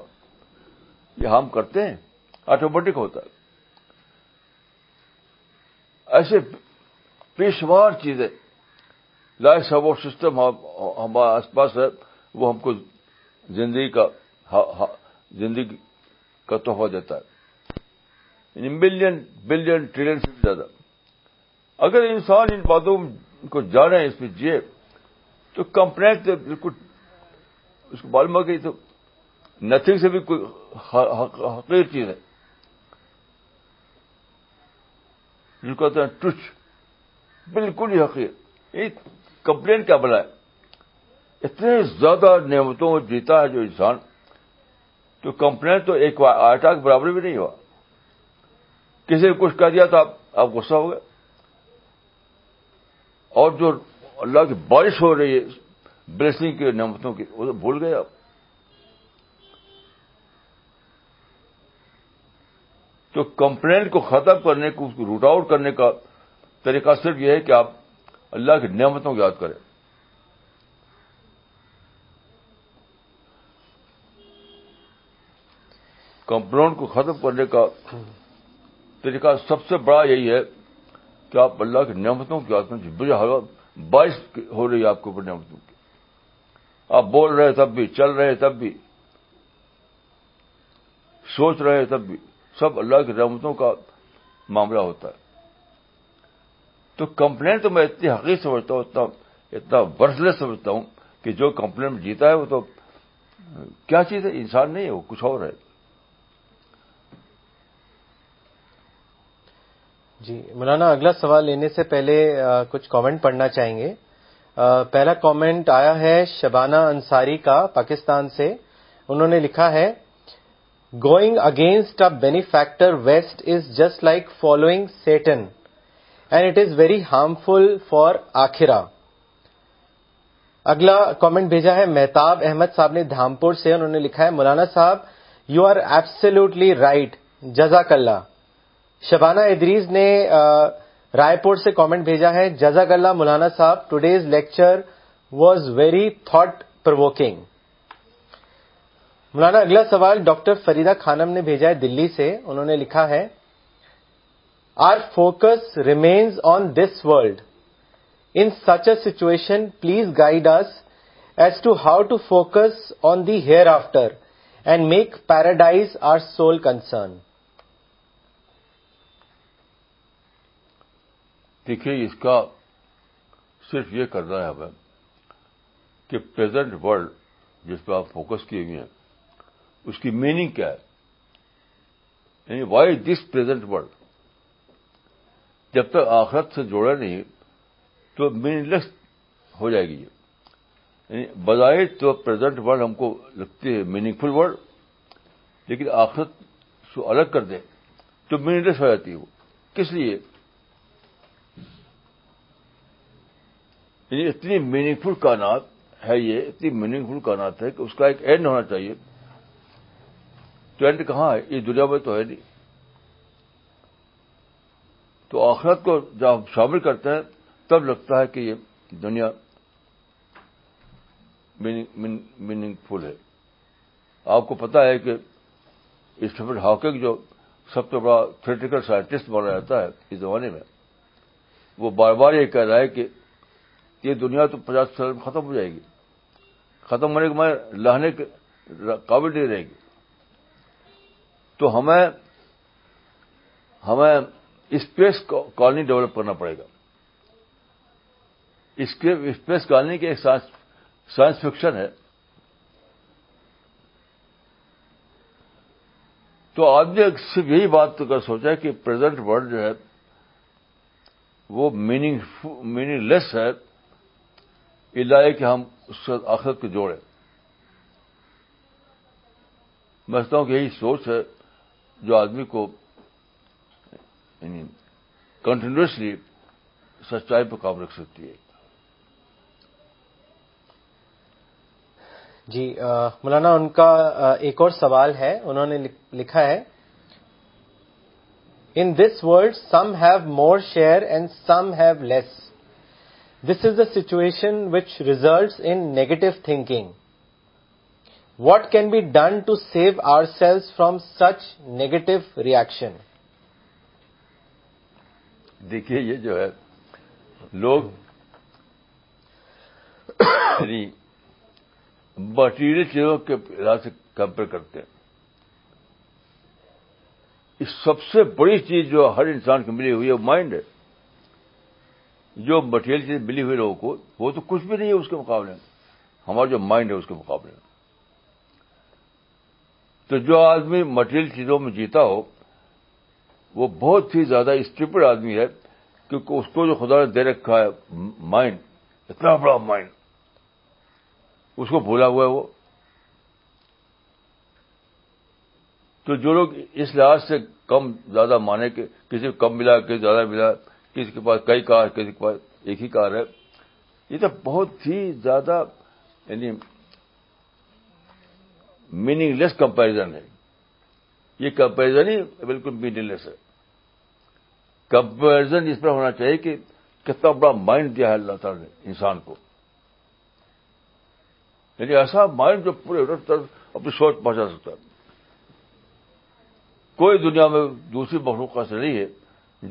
یہ ہم کرتے ہیں آٹومیٹک ہوتا ہے ایسے پیشوار چیزیں لائف سپورٹ سسٹم ہمارے آس پاس ہے وہ ہم کو زندگی کا زندگی کا تحفہ دیتا ہے یعنی ملین بلین ٹریلین سے زیادہ اگر انسان ان باتوں کو جانے اس میں جیے تو کمپنیٹ بالکل اس کو بالما گئی تو نتھنگ سے بھی کوئی حقیر چیز ہے جس کو کہتے ہیں ٹچ بالکل ہی حقیر یہ کمپلین کیا بلا ہے اتنے زیادہ نعمتوں جیتا ہے جو انسان تو کمپلین تو ایک آٹا کے برابر بھی نہیں ہوا کسی نے کچھ کہہ دیا تو آپ غصہ ہو گئے اور جو اللہ کی بارش ہو رہی ہے بلسنگ کی نعمتوں کی وہ بھول گئے آپ تو کمپلین کو ختم کرنے کو روٹ آؤٹ کرنے کا طریقہ صرف یہ ہے کہ آپ اللہ کی نعمتوں کو یاد کریں کمپلون کو ختم کرنے کا طریقہ سب سے بڑا یہی ہے کہ آپ اللہ کی نعمتوں کی آسم باعث ہو رہی ہے آپ کے اوپر نعمتوں کی آپ بول رہے تب بھی چل رہے تب بھی سوچ رہے تب بھی سب اللہ کی نعمتوں کا معاملہ ہوتا ہے تو کمپلین تو میں اتنی حقیق سمجھتا ہوں اتنا اتنا ورسل سمجھتا ہوں کہ جو کمپلین جیتا ہے وہ تو کیا چیز ہے انسان نہیں ہے وہ کچھ اور ہے جی مولانا اگلا سوال لینے سے پہلے کچھ کامنٹ پڑھنا چاہیں گے پہلا کامنٹ آیا ہے شبانہ انصاری کا پاکستان سے انہوں نے لکھا ہے going against a benefactor west is just like following Satan and it is very harmful for آخرا اگلا کامنٹ بھیجا ہے مہتاب احمد صاحب نے دھامپور سے انہوں نے لکھا ہے مولانا صاحب یو آر ایبسلوٹلی رائٹ جزاک اللہ شبانہ ادریز نے رائے پور سے کامنٹ بھیجا ہے جزاک اللہ مولانا صاحب today's lecture was very thought provoking Maulana اگلا سوال ڈاکٹر فریدہ خانم نے بھیجا ہے دلی سے انہوں نے لکھا ہے our focus remains on this world in such a situation please guide us as to how to focus on the hereafter and make paradise our sole concern دیکھیے اس کا صرف یہ کرنا ہے ہمیں کہ پریزنٹ ورلڈ جس پہ آپ فوکس کیے ہوئے ہیں اس کی میننگ کیا ہے یعنی وائی دس پریزنٹ ورلڈ جب تک آخرت سے جوڑا نہیں تو میننگ لیس ہو جائے گی یعنی بظاہر تو پریزنٹ ورلڈ ہم کو لگتی ہے میننگ فل ورلڈ لیکن آخرت سو الگ کر دیں تو میننگ لیس ہو جاتی ہے وہ کس لیے یعنی اتنی میننگ فل کائنات ہے یہ اتنی میننگ فل کائنات ہے کہ اس کا ایک اینڈ ہونا چاہیے تو اینڈ کہاں ہے یہ دنیا میں تو ہے نہیں تو آخرت کو جب ہم شامل کرتے ہیں تب لگتا ہے کہ یہ دنیا میننگ فل ہے آپ کو پتا ہے کہ اسٹیفن ہاکنگ جو سب سے بڑا تھریٹیکل سائنٹسٹ بنا جاتا ہے اس زمانے میں وہ بار بار یہ کہہ رہا ہے کہ یہ دنیا تو پچاس سال میں ختم ہو جائے گی ختم ہونے کے میں لہنے کے قابل نہیں رہے گی تو ہمیں ہمیں اسپیس کالونی ڈیولپ کرنا پڑے گا اسپیس کالونی کی ایک سائنس فکشن ہے تو آپ نے صرف یہی بات کر سوچا کہ پرزنٹ ورلڈ جو ہے وہ میننگ لیس ہے لائے کہ ہم اس آخرت کو جوڑیں میں سمجھتا ہوں کہ یہی سوچ ہے جو آدمی کو کنٹینیوسلی سچائی پہ کام رکھ سکتی ہے جی مولانا ان کا ایک اور سوال ہے انہوں نے لکھا ہے in this world some have more share and some have less this is the situation which results in negative thinking what can be done to save ourselves from such negative reaction دیکھیے یہ جو ہے لوگ material یعنی چیزوں کے لحاظ سے کمپیئر کرتے ہیں اس سب سے بڑی چیز جو ہر انسان کو ملی ہوئی ہے مائنڈ ہے جو مٹیریل چیزیں ملی ہوئی لوگوں کو وہ تو کچھ بھی نہیں ہے اس کے مقابلے میں ہمارا جو مائنڈ ہے اس کے مقابلے میں تو جو آدمی مٹیریل چیزوں میں جیتا ہو وہ بہت ہی زیادہ اسٹیپڈ آدمی ہے کیونکہ اس کو جو خدا نے دے رکھا ہے مائنڈ اتنا بڑا مائنڈ اس کو بھولا ہوا ہے وہ تو جو لوگ اس لحاظ سے کم زیادہ مانے کے کسی کو کم ملا کسی زیادہ ملا کسی کے پاس کئی کار کسی کے پاس ایک ہی کار ہے یہ تو بہت ہی زیادہ یعنی میننگ لیس کمپیرزن ہے یہ کمپیرزن ہی بالکل میننگ لیس ہے کمپیرزن اس پر ہونا چاہیے کہ کتنا بڑا مائنڈ دیا ہے اللہ تعالیٰ نے انسان کو یعنی ایسا مائنڈ جو پورے طرف اپنی سوچ پہنچا سکتا ہے کوئی دنیا میں دوسری کا سے نہیں ہے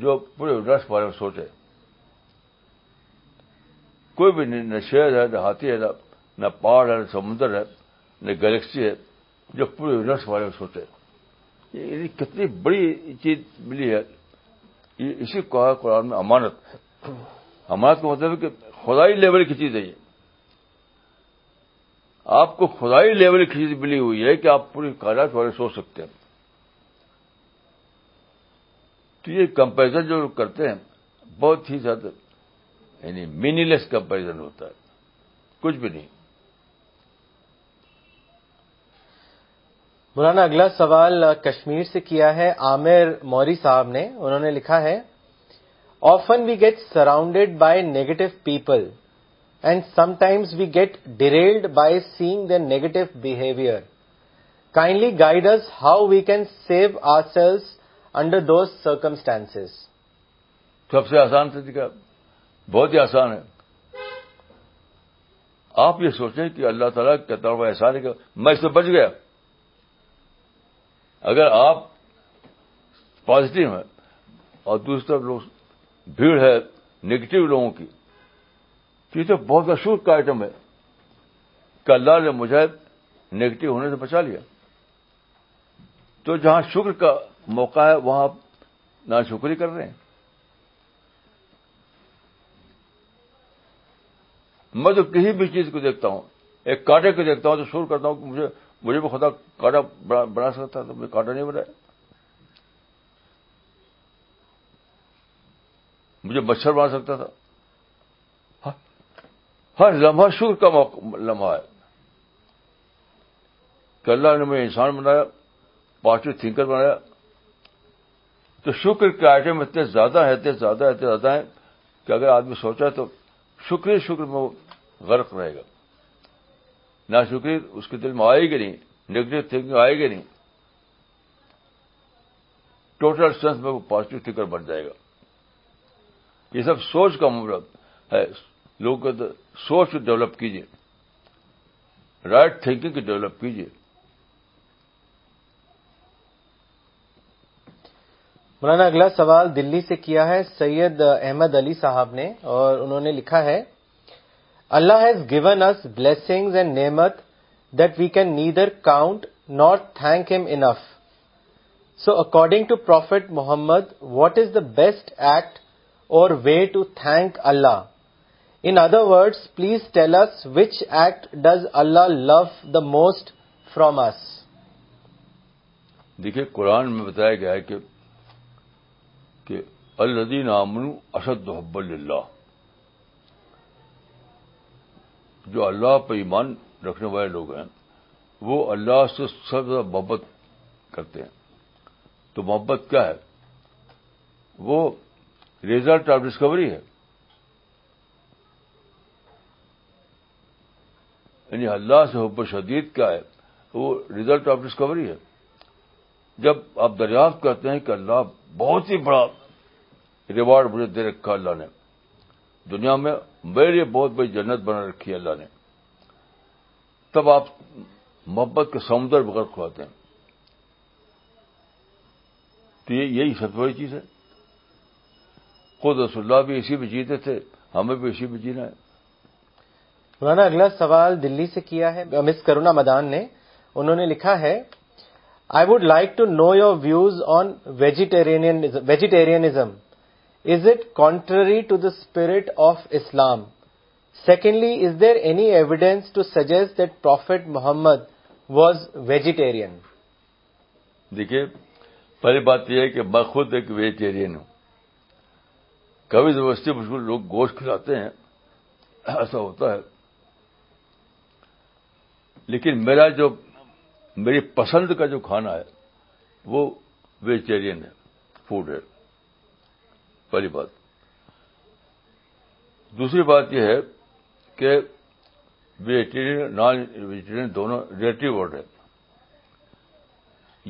جو پورے نش بارے میں سوچے کوئی بھی نہیں نہ شہر ہے نہ ہاتھی ہے نہ پہاڑ ہے نہ سمندر ہے نہ گلیکسی ہے جو پورے بارے میں سوچے کتنی بڑی چیز ملی ہے یہ اسی کو قرآن میں امانت امانت کا مطلب ہے کہ خدائی لیول کی چیز ہے یہ آپ کو خدائی لیول کی چیز ملی ہوئی ہے کہ آپ پوری کائنات کے بارے میں سوچ سکتے ہیں تو یہ کمپیرزن جو کرتے ہیں بہت ہی زیادہ یعنی مینی لیس کمپیرزن ہوتا ہے کچھ بھی نہیں مولانا اگلا سوال کشمیر سے کیا ہے عامر موری صاحب نے انہوں نے لکھا ہے often we get surrounded by negative people and sometimes we get derailed by seeing the negative behaviour kindly us how we can save ourselves under those circumstance سب سے آسان طریقہ جی بہت ہی آسان ہے آپ یہ سوچیں کہ اللہ تعالیٰ کا طرف احسان ہے کہ میں اس سے بچ گیا اگر آپ پازیٹو ہیں اور دوسری طرف لوگ بھیڑ ہے نگیٹو لوگوں کی تو یہ تو بہت اشور کا آئٹم ہے کہ اللہ نے مجھے نگیٹو ہونے سے بچا لیا تو جہاں شکر کا موقع ہے وہاں نہ کر رہے ہیں میں تو کسی بھی چیز کو دیکھتا ہوں ایک کاٹے کو دیکھتا ہوں تو شکر کرتا ہوں کہ مجھے بھی خدا کاٹا بنا سکتا تو مجھے کانٹا نہیں بنایا مجھے مچھر بنا سکتا تھا ہاں، ہر لمحہ شکر کا لمحہ ہے کہ اللہ نے مجھے انسان بنایا پازیٹو تھنکر بنایا تو شکر کے آئٹم اتنے زیادہ ہیں اتنے زیادہ ہیں اتنے زیادہ ہیں کہ اگر آدمی سوچا تو شکر شکر میں وہ غرق رہے گا نہ شکری اس کے دل میں آئے گی نہیں نیگیٹو تھنکنگ آئے گی نہیں ٹوٹل سینس میں وہ پازیٹو تھنکر بن جائے گا یہ سب سوچ کا مطلب ہے لوگوں کے سوچ ڈیولپ کیجیے رائٹ تھنکنگ کی ڈیولپ کیجیے مولانا اگلا سوال دلی سے کیا ہے سید احمد علی صاحب نے اور انہوں نے لکھا ہے Allah has given us blessings and نعمت that we can neither count not thank him enough so according to prophet Muhammad what is the best act or way to thank Allah in other words please tell us which act does Allah love the most from us دیکھیے قرآن میں بتایا گیا ہے کہ کہ الدین امن اسد حب اللہ جو اللہ پہ ایمان رکھنے والے لوگ ہیں وہ اللہ سے سب سے محبت کرتے ہیں تو محبت کیا ہے وہ ریزلٹ آف ڈسکوری ہے یعنی اللہ سے حب شدید کیا ہے وہ ریزلٹ آف ڈسکوری ہے جب آپ دریافت کرتے ہیں کہ اللہ بہت ہی بڑا ریوارڈ مجھے دے رکھا اللہ نے دنیا میں میرے بہت بڑی جنت بنا رکھی ہے اللہ نے تب آپ محبت کے سمندر بغیر کھواتے ہیں تو یہ یہی سب سے بڑی چیز ہے خود رسول اللہ بھی اسی میں جیتے تھے ہمیں بھی اسی میں جینا ہے مولانا اگلا سوال دلی سے کیا ہے مس کرونا مدان نے انہوں نے لکھا ہے I would like to know your views on vegetarian is it contrary to the spirit of Islam secondly is there any evidence to suggest that prophet Muhammad was vegetarian دیکھیے پہلی بات یہ ہے کہ میں خود ایک ویجیٹیر ہوں کبھی وجہ سے مجھ لوگ گوشت کھلاتے ہیں ایسا ہوتا ہے لیکن میرا جو میری پسند کا جو کھانا ہے وہ ویجیٹیرین ہے فوڈ ہے پہلی بات دوسری بات یہ ہے کہ ویجیٹیرین نان ویجیٹیرین دونوں ریلیٹو ورڈ ہے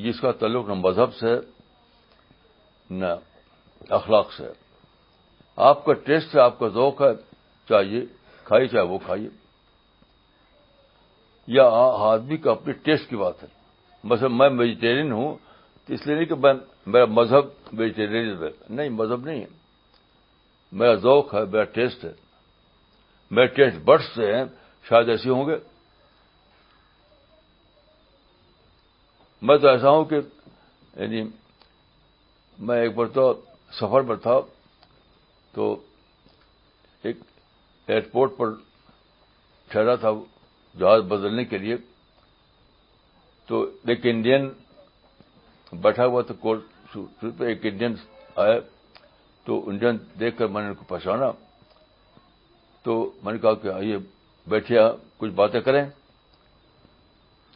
جس کا تعلق نہ مذہب سے نہ اخلاق سے آپ کا ٹیسٹ ہے آپ کا ذوق ہے چاہیے کھائیے چاہے وہ کھائیے یا آدمی کا اپنے ٹیسٹ کی بات ہے مثلا میں ویجیٹیرین ہوں تو اس لیے نہیں کہ میں میرا مذہب ویجیٹیرین نہیں مذہب نہیں ہے میرا ذوق ہے میرا ٹیسٹ ہے میرے ٹیسٹ بٹس سے ہیں شاید ایسے ہوں گے میں تو ایسا ہوں کہ یعنی میں ایک بار تو سفر پر تھا تو ایک ایئرپورٹ پر ٹھہرا تھا جہاز بدلنے کے لیے تو ایک انڈین بیٹھا ہوا تو ایک انڈین آیا تو انڈین دیکھ کر میں نے ان کو پہنچانا تو میں نے کہا کہ یہ بیٹھے کچھ باتیں کریں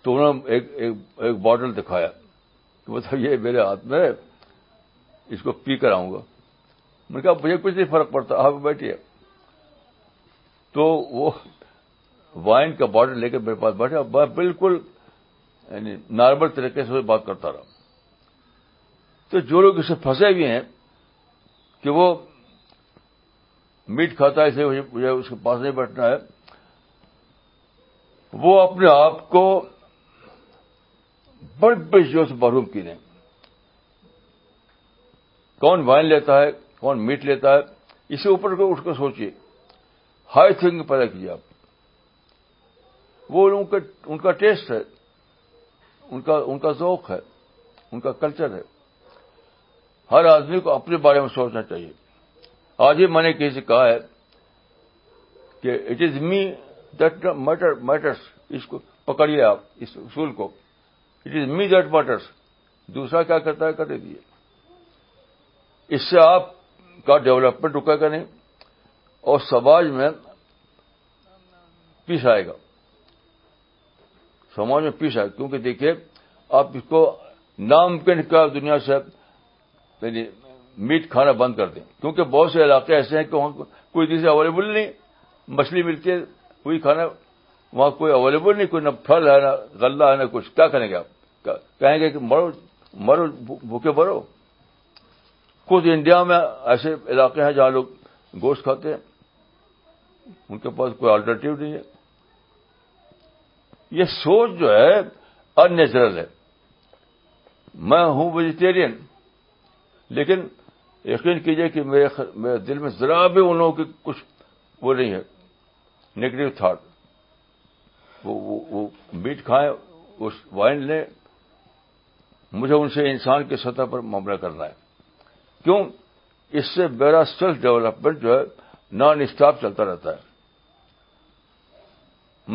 تو انہوں نے ایک ایک باٹل دکھایا کہ مطلب یہ میرے ہاتھ میں اس کو پی کر آؤں گا میں نے کہا مجھے کچھ نہیں فرق پڑتا آپ بیٹھیے تو وہ وائن کا بارڈر لے کر میرے پاس بیٹھے میں بالکل یعنی نارمل طریقے سے بات کرتا رہا تو جو لوگ اسے پھنسے ہوئے ہیں کہ وہ میٹ کھاتا ہے اسے مجھے اس کے پاس نہیں بیٹھنا ہے وہ اپنے آپ کو بڑے بڑی جو سے محروم کی دیں کون وائن لیتا ہے کون میٹ لیتا ہے اسی اوپر کو اس کو سوچیے ہائی تھنک پیدا کیجیے آپ وہ ان کا ان کا ٹیسٹ ہے ان کا ان کا ذوق ہے ان کا کلچر ہے ہر آدمی کو اپنے بارے میں سوچنا چاہیے آج ہی میں نے کہیں سے کہا ہے کہ it is me that matter matters اس کو پکڑیے آپ اس اصول کو it is me that matters دوسرا کیا کرتا ہے کرے دیے اس سے آپ کا ڈیولپمنٹ رکے گا نہیں اور سماج میں پیس آئے گا سماج میں پیس آئے کیونکہ دیکھیے آپ اس کو ناممکن کا دنیا سے یعنی میٹ کھانا بند کر دیں کیونکہ بہت سے علاقے ایسے ہیں کہ وہاں کوئی چیزیں اویلیبل نہیں مچھلی مل کے کوئی کھانا وہاں کوئی اویلیبل نہیں کوئی نہ پھل ہے نہ غلہ ہے نہ کچھ کیا کریں گے آپ کہیں گے کہ مرو مرو بھوکے مرو خود انڈیا میں ایسے علاقے ہیں جہاں لوگ گوشت کھاتے ہیں ان کے پاس کوئی آلٹرنیٹو نہیں ہے یہ سوچ جو ہے ان نیچرل ہے میں ہوں ویجیٹیرین لیکن یقین کیجیے کہ میرے خ... میرے دل میں ذرا بھی ان لوگوں کی کچھ وہ نہیں ہے نیگیٹو تھاٹ وہ, وہ, وہ میٹ کھائیں اس وائن نے مجھے ان سے انسان کی سطح پر معاملہ کرنا ہے کیوں اس سے میرا سیلف ڈیولپمنٹ جو ہے نان اسٹاپ چلتا رہتا ہے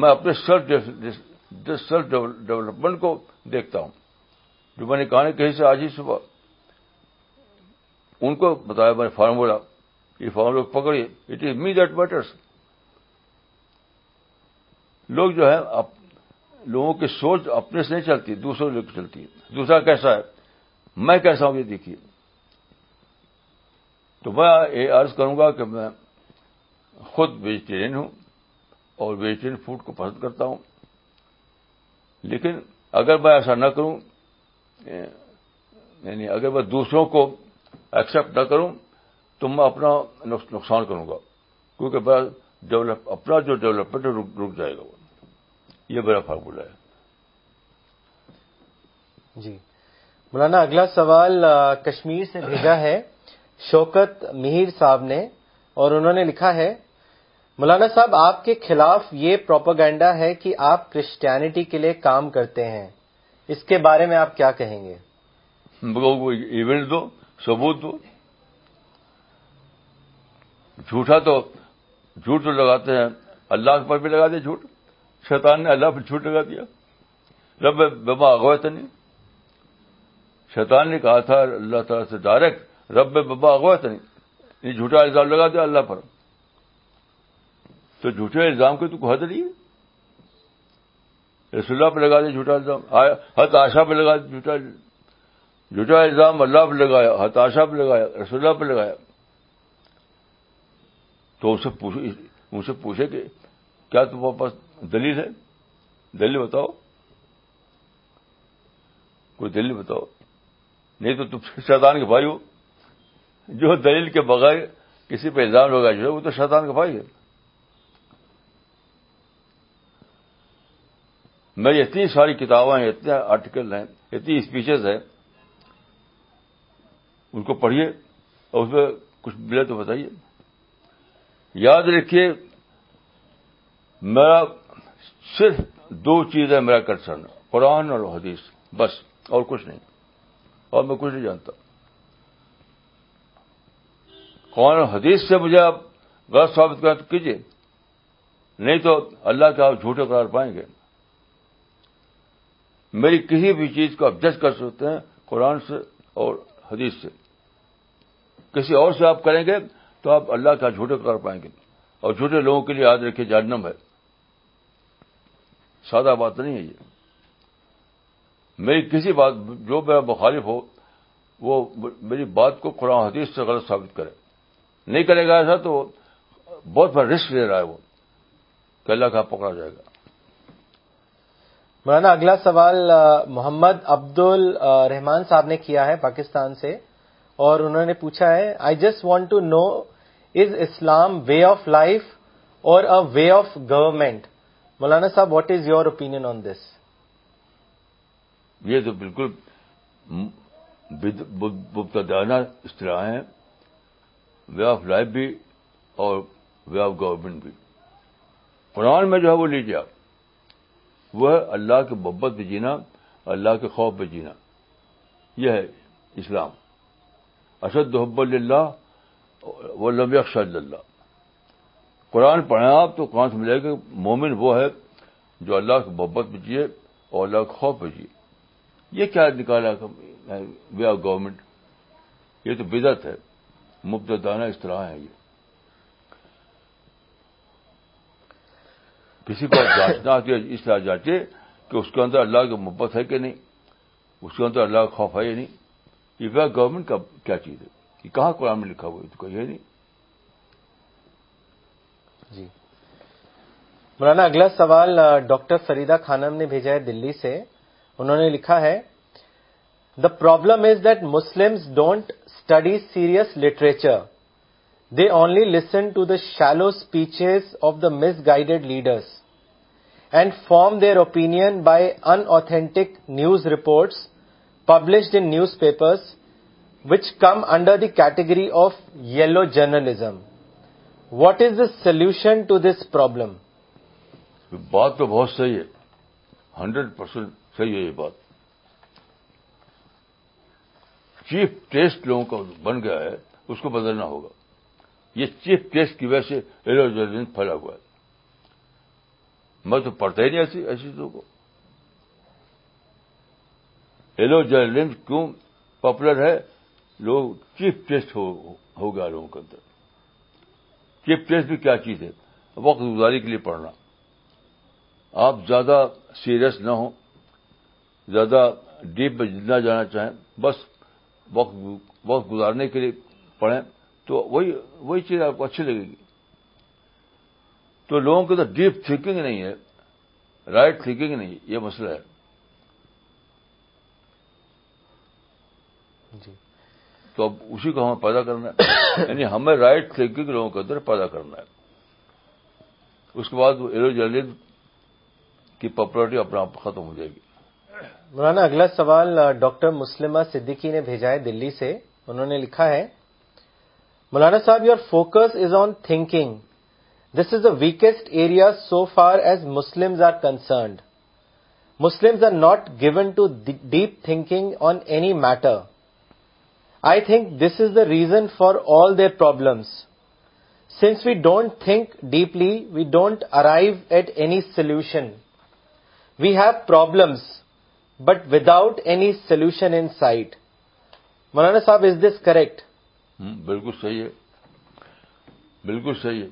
میں اپنے سیلف سیلف ڈیولپمنٹ کو دیکھتا ہوں جو میں نے کہا کہیں سے آج ہی صبح ان کو بتایا میں نے فارمولا یہ فارمولا پکڑی it is me that matters لوگ جو ہے لوگوں کی سوچ اپنے سے نہیں چلتی دوسروں لوگ چلتی ہے دوسرا کیسا ہے میں کیسا ہوں یہ دیکھیے تو میں یہ عرض کروں گا کہ میں خود ویجیٹیرین ہوں اور ویجیٹیرین فوڈ کو پسند کرتا ہوں لیکن اگر میں ایسا نہ کروں یعنی اگر میں دوسروں کو ایکسپٹ نہ کروں تو میں اپنا نقصان کروں گا کیونکہ ڈیولپ اپنا جو ڈیولپمنٹ رک جائے گا وہ یہ میرا فارمولہ ہے جی مولانا اگلا سوال کشمیر سے بھیجا ہے شوکت مہیر صاحب نے اور انہوں نے لکھا ہے مولانا صاحب آپ کے خلاف یہ پروپگینڈا ہے کہ آپ کرسچینٹی کے لیے کام کرتے ہیں اس کے بارے میں آپ کیا کہیں گے ایونٹ دو ثبوت دو جھوٹا تو جھوٹ تو لگاتے ہیں اللہ پر بھی لگا دیا جھوٹ شیطان نے اللہ پر جھوٹ لگا دیا رب بما اغویت نہیں شیطان نے کہا تھا اللہ تعالیٰ سے ڈائریکٹ رب بما اغویت نہیں جھوٹا الزام لگا دیا اللہ پر تو جھوٹے الزام کے تو کو حد ہے رسول اللہ پہ لگا دیا جھوٹا الزام آشا پہ لگا دیا جھوٹا جھوٹا الزام اللہ پہ لگایا آشا پہ لگایا رسول اللہ پہ لگایا تو ان سے پوچھے کہ کیا تمہارے پاس دلیل ہے دلیل بتاؤ کوئی دلیل بتاؤ نہیں تو تم شیطان کے بھائی ہو جو دلیل کے بغیر کسی پہ الزام جو ہے وہ تو شیطان کے بھائی ہے میری اتنی ساری کتابیں ہیں اتنے آرٹیکل ہیں اتنی اسپیچز ہیں ان کو پڑھیے اور اس میں کچھ ملے تو بتائیے یاد رکھیے میرا صرف دو چیز ہے میرا کنسرن قرآن اور حدیث بس اور کچھ نہیں اور میں کچھ نہیں جانتا قرآن اور حدیث سے مجھے آپ غلط کریں کر کیجیے نہیں تو اللہ کے آپ جھوٹے قرار پائیں گے میری کسی بھی چیز کو آپ جج کر سکتے ہیں قرآن سے اور حدیث سے کسی اور سے آپ کریں گے تو آپ اللہ کا جھوٹے کر پائیں گے اور جھوٹے لوگوں کے لیے یاد رکھے جہنم ہے سادہ بات نہیں ہے یہ میری کسی بات جو میرا مخالف ہو وہ میری بات کو قرآن حدیث سے غلط ثابت کرے نہیں کرے گا ایسا تو بہت بڑا رسک لے رہا ہے وہ کہ اللہ کا پکڑا جائے گا مولانا اگلا سوال محمد عبد الرحمان صاحب نے کیا ہے پاکستان سے اور انہوں نے پوچھا ہے I just want to know is Islam way of life or a way of government Maulana sahib what is your opinion on this یہ تو بالکل مبتدانہ اس طرح ہے وے آف لائف بھی اور وے آف گورنمنٹ بھی قرآن میں جو ہے وہ لیجیے آپ وہ ہے اللہ کے محبت پہ جینا اللہ کے خوف پہ جینا یہ ہے اسلام اسد محب اللہ و لب اللہ قرآن پڑھیں آپ تو قرآن سے ملے کہ مومن وہ ہے جو اللہ کے محبت پہ جیے اور اللہ کے خوف پہ جیے یہ کیا نکالا وے آف گورنمنٹ یہ تو بدت ہے مبتدانہ اس طرح ہے یہ کسی کو جانچنا ہوتی ہے اس طرح جانچے کہ اس کے اندر اللہ کی محبت ہے کہ نہیں اس کے اندر اللہ کا خوف ہے یا نہیں یہ کہاں گورنمنٹ کا کیا چیز ہے یہ کہاں قرآن میں لکھا ہوا ہے تو کہیے نہیں جی مولانا اگلا سوال ڈاکٹر فریدہ خانم نے بھیجا ہے دلی سے انہوں نے لکھا ہے the problem is that Muslim don't study serious literature they only listen to speech of the misguided leaders and form their opinion by authentic news reports published in newspapers which come under the category of yellow journalism what is the solution to this problem بات تو بہت صحیح ہے hundred percent صحیح ہے یہ بات chief test لوگوں کا بن گیا ہے اس کو بدلنا ہوگا یہ چیف گیسٹ کی وجہ سے ایلوجن پھیلا ہوا ہے میں تو پڑھتا ہی نہیں ایسی ایسی چیزوں کو جرنلزم کیوں پاپولر ہے لوگ چیف ٹیسٹ ہو ہو گیا لوگوں کے اندر چیف ٹیسٹ بھی کیا چیز ہے وقت گزاری کے لیے پڑھنا آپ زیادہ سیریس نہ ہوں زیادہ ڈیپ میں نہ جانا چاہیں بس وقت گزارنے کے لیے پڑھیں تو وہی وہی چیز آپ کو اچھی لگے گی تو لوگوں کے اندر ڈیپ تھنکنگ نہیں ہے رائٹ تھنکنگ نہیں یہ مسئلہ ہے جی۔ تو اب اسی کو ہمیں پیدا کرنا ہے یعنی ہمیں رائٹ تھنکنگ لوگوں کے اندر پیدا کرنا ہے اس کے بعد ایرو جرنلزم کی پاپولرٹی اپنا آپ ختم ہو جائے گی مولانا اگلا سوال ڈاکٹر مسلمہ صدیقی نے بھیجا ہے دلی سے انہوں نے لکھا ہے Maulana Sahib, your focus is on thinking. This is the weakest area so far as Muslims are concerned. Muslims are not given to deep thinking on any matter. I think this is the reason for all their problems. Since we don't think deeply, we don't arrive at any solution. We have problems, but without any solution in sight. Maulana Sahib, is this correct? بالکل صحیح ہے بالکل صحیح ہے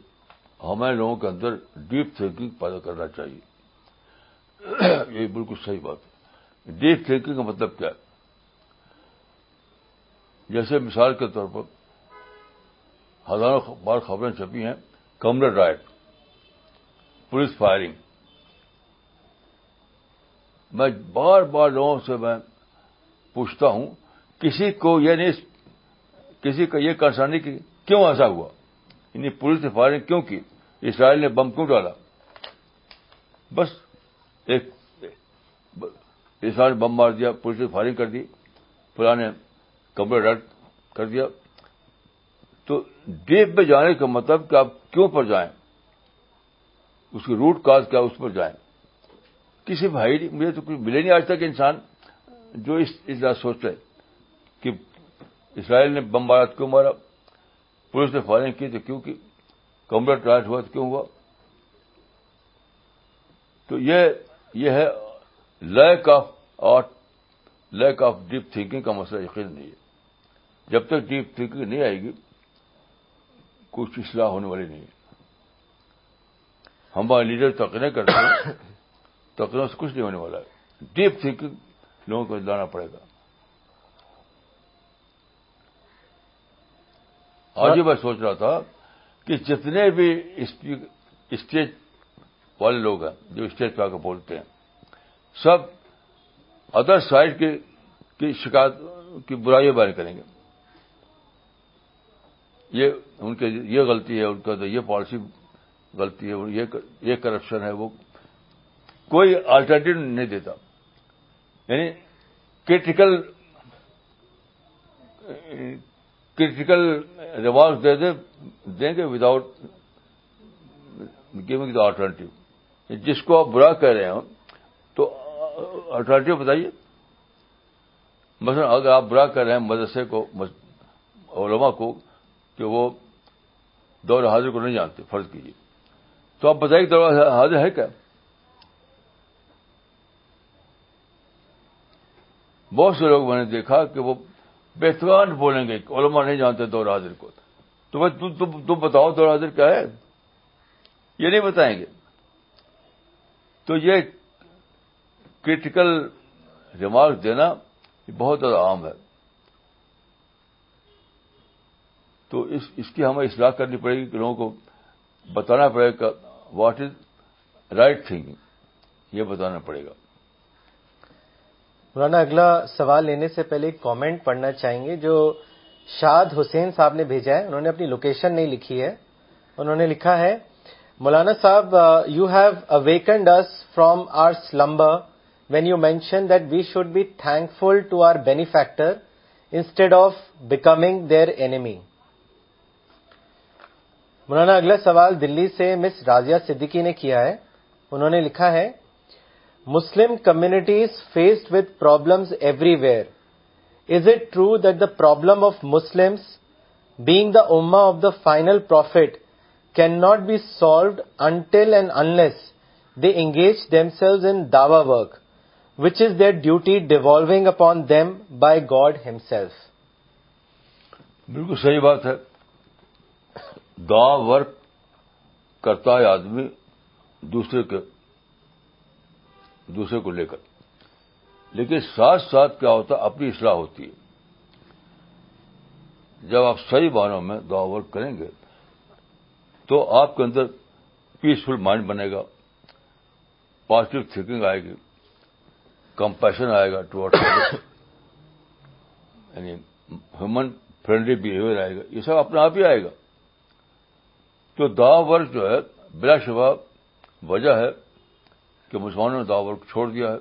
ہمارے لوگوں کے اندر ڈیپ تھنکنگ پیدا کرنا چاہیے یہ بالکل صحیح بات ہے ڈیپ تھنکنگ کا مطلب کیا ہے جیسے مثال کے طور پر ہزاروں بار خبریں چھپی ہیں کمر رائٹ پولیس فائرنگ میں بار بار لوگوں سے میں پوچھتا ہوں کسی کو یعنی نہیں کسی کا یہ نہیں کہ کیوں ایسا ہوا یعنی پولیس نے فائرنگ کیوں کی اسرائیل نے بم کیوں ڈالا بس ایک اسرائیل نے بم مار دیا پولیس نے فائرنگ کر دی پرانے کمرے ڈر کر دیا تو ڈیپ پہ جانے کا مطلب کہ آپ کیوں پر جائیں اس کی روٹ کاز کیا اس پر جائیں کسی بھائی مجھے تو کچھ ملے نہیں آج تک انسان جو اس طرح سوچ رہے اسرائیل نے بمبارات کیوں مارا پولیس نے فائرنگ کی تو کیوں کی کمرہ تو کیوں ہوا تو یہ یہ ہے lack of art lack of deep thinking کا مسئلہ یقین نہیں ہے جب تک ڈیپ تھنکنگ نہیں آئے گی کچھ اصلاح ہونے والی نہیں ہے ہمارے لیڈر تقریر کرتے ہیں تقریروں سے کچھ نہیں ہونے والا ہے ڈیپ تھنکنگ لوگوں کو لانا پڑے گا اور جی میں سوچ رہا تھا کہ جتنے بھی اسٹیج والے لوگ ہیں جو اسٹیج پہ آ کے بولتے ہیں سب ادر سائڈ کی برائی بیان کریں گے یہ ان کے یہ غلطی ہے ان کا یہ پالیسی غلطی ہے یہ کرپشن ہے وہ کوئی آلٹرنیٹو نہیں دیتا یعنی کریٹیکل کرٹیکل ریوارڈ دے دیں گے وداؤٹ گیونگ دا آلٹرنیٹو جس کو آپ برا کہہ رہے ہیں تو آلٹرنیٹو بتائیے مثلا اگر آپ برا کہہ رہے ہیں مدرسے کو علماء کو کہ وہ دور حاضر کو نہیں جانتے فرض کیجیے تو آپ بتائیے دور حاضر ہے کیا بہت سے لوگ میں نے دیکھا کہ وہ بہتران بولیں گے علماء نہیں جانتے دور حاضر کو تو بھائی تم بتاؤ دور حاضر کیا ہے یہ نہیں بتائیں گے تو یہ کریٹیکل ریمارک دینا بہت زیادہ عام ہے تو اس کی ہمیں اصلاح کرنی پڑے گی کہ لوگوں کو بتانا پڑے گا واٹ از رائٹ تھنکنگ یہ بتانا پڑے گا مولانا اگلا سوال لینے سے پہلے ایک کامنٹ پڑھنا چاہیں گے جو شاد حسین صاحب نے بھیجا ہے انہوں نے اپنی لوکیشن نہیں لکھی ہے انہوں نے لکھا ہے Maulana sahib you have awakened us from our slumber when you mention that we should be thankful to our benefactor instead of becoming their enemy Maulana اگلا سوال دلی سے مس رازیہ صدیقی نے کیا ہے انہوں نے لکھا ہے Muslim communities faced with problems everywhere. Is it true that the problem of Muslims, being the ummah of the final prophet, cannot be solved until and unless they engage themselves in dawa work, which is their duty devolving upon them by God himself? بالکل صحیح بات ہے دعا work کرتا ہے آدمی دوسرے کے دوسرے کو لے کر لیکن ساتھ ساتھ کیا ہوتا اپنی اصلاح ہوتی ہے جب آپ صحیح بانوں میں دعا ورک کریں گے تو آپ کے اندر پیسفل مائنڈ بنے گا پازیٹو تھنکنگ آئے گی کمپیشن آئے گا ٹوڈ یعنی ہیومن فرینڈلی بہیویئر آئے گا یہ سب اپنا آپ ہی آئے گا تو دعا ورک جو ہے بلا شبہ وجہ ہے کہ مسلمانوں نے دعا ورک چھوڑ دیا ہے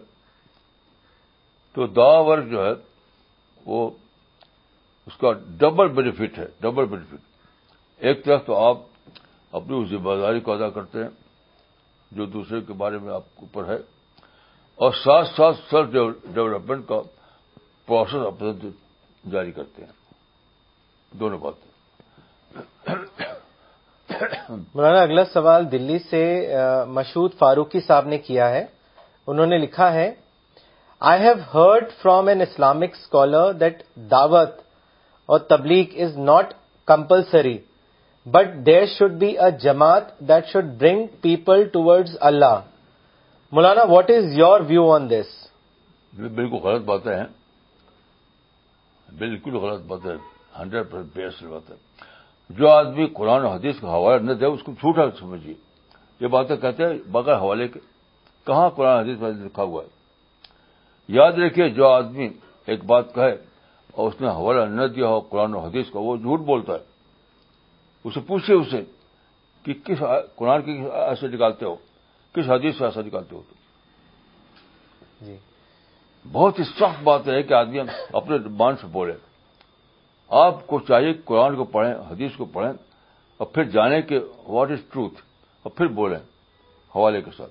تو دعا ورک جو ہے وہ اس کا ڈبل بینیفٹ ہے ڈبل بینیفٹ ایک طرف تو آپ اپنی اس ذمہ داری کو ادا کرتے ہیں جو دوسرے کے بارے میں آپ کے اوپر ہے اور ساتھ ساتھ سیلف ڈیولپمنٹ کا پروسیس اپنے جاری کرتے ہیں دونوں باتیں مولانا اگلا سوال دلی سے مشہود فاروقی صاحب نے کیا ہے انہوں نے لکھا ہے I have heard from an Islamic scholar that دعوت اور تبلیغ is not compulsory but there should be a جماعت that should bring people towards Allah Maulana what is your view on this بالکل غلط باتیں ہیں بالکل غلط باتیں ہنڈریڈ پرسینٹ بات ہے جو آدمی قرآن حدیث کا حوالہ نہ دے اس کو جھوٹا سمجھیے یہ باتیں کہتے ہیں بغیر حوالے کے کہاں قرآن حدیث میں لکھا ہوا ہے یاد رکھیے جو آدمی ایک بات کہے اور اس نے حوالہ نہ دیا ہو قرآن و حدیث کا وہ جھوٹ بولتا ہے اسے پوچھے اسے کہ کس قرآن کی ایسے نکالتے ہو کس حدیث سے ایسا نکالتے ہو جی۔ بہت ہی سخت بات ہے کہ آدمی اپنے مان سے بولے آپ کو چاہیے قرآن کو پڑھیں حدیث کو پڑھیں اور پھر جانیں کہ واٹ از ٹروتھ اور پھر بولیں حوالے کے ساتھ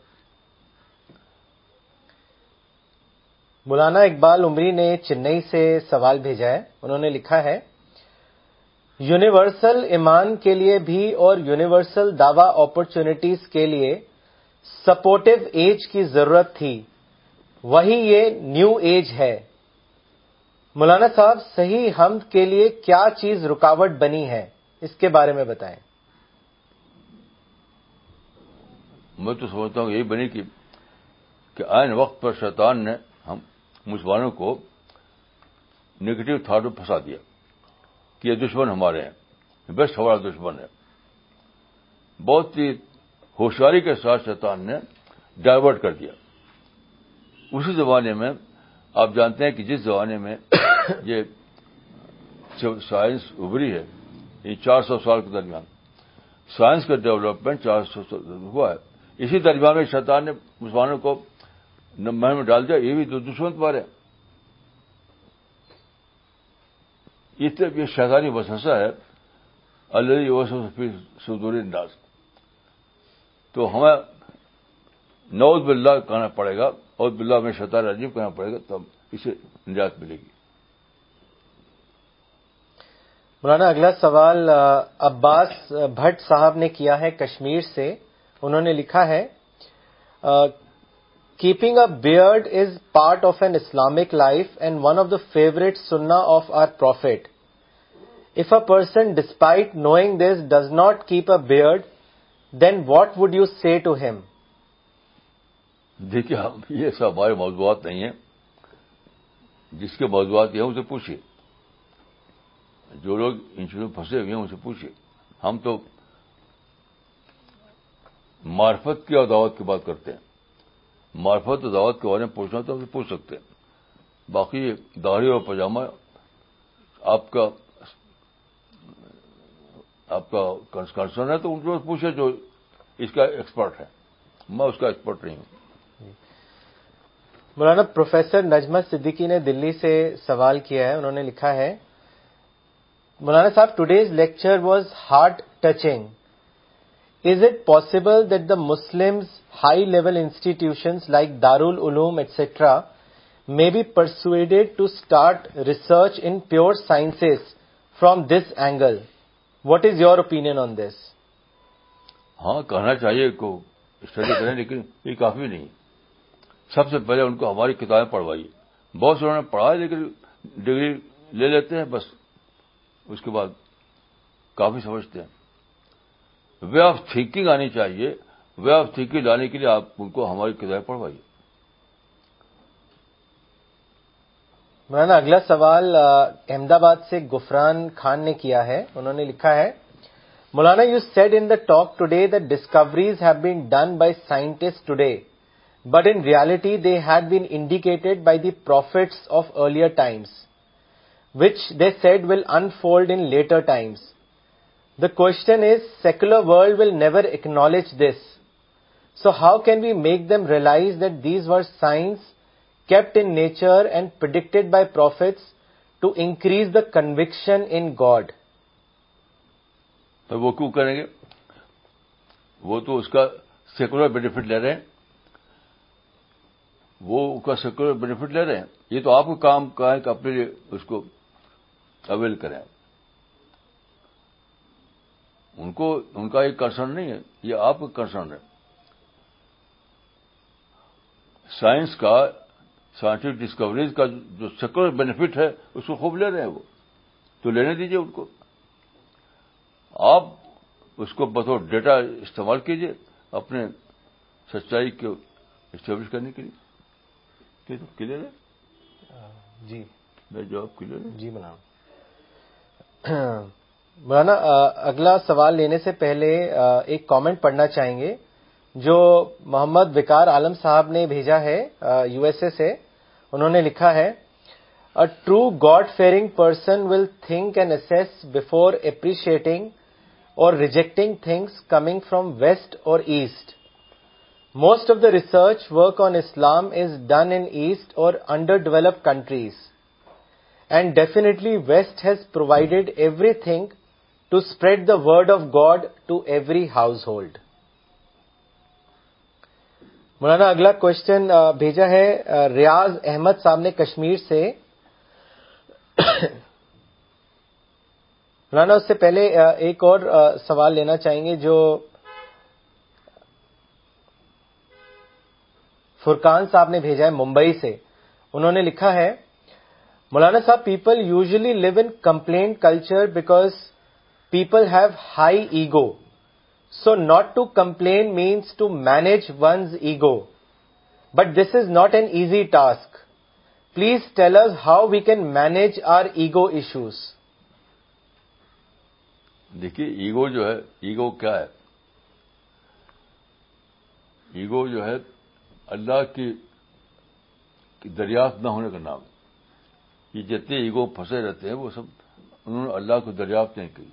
مولانا اقبال عمری نے چنئی سے سوال بھیجا ہے انہوں نے لکھا ہے یونیورسل ایمان کے لیے بھی اور یونیورسل دعوی اپرچونٹیز کے لیے سپورٹو ایج کی ضرورت تھی وہی یہ نیو ایج ہے مولانا صاحب صحیح حمد کے لیے کیا چیز رکاوٹ بنی ہے اس کے بارے میں بتائیں میں تو سمجھتا ہوں یہی بنی کہ آئین وقت پر شیطان نے ہم مسلمانوں کو نگیٹو تھاٹ میں پھنسا دیا کہ یہ دشمن ہمارے ہیں بیسٹ ہمارا دشمن ہے بہت ہی ہوشیاری کے ساتھ شیطان نے ڈائیورٹ کر دیا اسی زمانے میں آپ جانتے ہیں کہ جس زمانے میں یہ سائنس ابری ہے یہ یعنی چار سو سال کے درمیان سائنس کا ڈیولپمنٹ چار سو ہوا ہے اسی درمیان میں شیطان نے مسلمانوں کو میں ڈال دیا یہ بھی تو دشمن پر ہے یہ شیطانی وسوسہ ہے اللہ سدور انداز تو ہمیں نوز باللہ کہنا پڑے گا اور بلا ہمیں شطار عجیب کرنا پڑے گا تو اسے نجات ملے گی مولانا اگلا سوال عباس بھٹ صاحب نے کیا ہے کشمیر سے انہوں نے لکھا ہے keeping a beard is part of an Islamic life and one of the favourite سننا of our prophet if a person despite knowing this does not keep a beard then what would you say to him دیکھیے یہ سب ہمارے موضوعات نہیں ہیں جس کے موضوعات یہ ہیں اسے پوچھیے جو لوگ انچیڑ میں پھنسے ہوئے ہیں ان سے پوچھیے ہم تو معرفت کی اور دعوت کی بات کرتے ہیں معرفت اور دعوت کے بارے میں پوچھنا تو ہم سے پوچھ سکتے ہیں باقی داڑھی اور پاجامہ آپ آپ کا کا کنسرن ہے تو ان کو پوچھے جو اس کا ایکسپرٹ ہے میں اس کا ایکسپرٹ نہیں ہوں مولانا پروفیسر نجمت صدیقی نے دلی سے سوال کیا ہے انہوں نے لکھا ہے Maulana sahib today's lecture was heart touching is it possible that the Muslim high level institutions like دارول etcetera may be persuaded to start research in pure science from this angle what is your opinion on this ہاں کہنا چاہیے کو study کریں لیکن یہ کافی نہیں سب سے پہلے ان کو ہماری کتابیں پڑھوائیے بہت سے انہوں نے پڑھا لیکن ڈگری لے لیتے ہیں بس اس کے بعد کافی سمجھتے ہیں وے آف تھنکنگ آنی چاہیے وے آف تھنکنگ لانے کے لیے آپ ان کو ہماری کتابیں پڑھوائیے مولانا اگلا سوال احمد آباد سے گفران خان نے کیا ہے انہوں نے لکھا ہے Maulana you said in the talk today the discoveries have been done by scientist today but in reality they had been indicated by the prophets of earlier times which they said will unfold in later times the question is secular world will never acknowledge this so how can we make them realize that these were science kept in nature and predicted by prophets to increase the conviction in God وہ کیوں کریں گے وہ تو اس کا secular benefit لے رہے ہیں وہ اس کا سیکولر بینیفٹ لے رہے ہیں یہ تو آپ کام کا ہے کہ اپنے لیے اس کو اویل کریں ان کو ان کا ایک کنسرن نہیں ہے یہ آپ کا کنسرن ہے سائنس کا سائنٹفک ڈسکوریز کا جو سیکولر بینیفٹ ہے اس کو خوب لے رہے ہیں وہ تو لینے دیجیے ان کو آپ اس کو بطور ڈیٹا استعمال کیجیے اپنے سچائی کو اسٹیبلش کرنے کے لیے کلئر جی۔ ہے جی جواب کلیئر جی مولانا مولانا اگلا سوال لینے سے پہلے ایک کامنٹ پڑھنا چاہیں گے جو محمد وکار عالم صاحب نے بھیجا ہے یو ایس اے سے انہوں نے لکھا ہے a true God fearing person will think and assess before appreciating or rejecting things coming from west or east most of the research work on Islam is done in east or under develop countries and definitely west has provided everything to spread the word of God to every household Maulana اگلا question بھیجا ہے ریاض احمد صاحب نے کشمیر سے مولانا اس سے پہلے ایک اور سوال لینا چاہیں گے جو فرقان صاحب نے بھیجا ہے ممبئی سے انہوں نے لکھا ہے Maulana sahib people usually live in complain culture because people have high ego so not to complain means to manage one's ego but this is not an easy task please tell us how we can manage our ego issues دیکھیے ego جو ہے ego کیا ہے ego جو ہے اللہ کی دریافت نہ ہونے کا نام یہ جتنے ایگو پھنسے رہتے ہیں وہ سب انہوں نے اللہ کو دریافت نہیں کی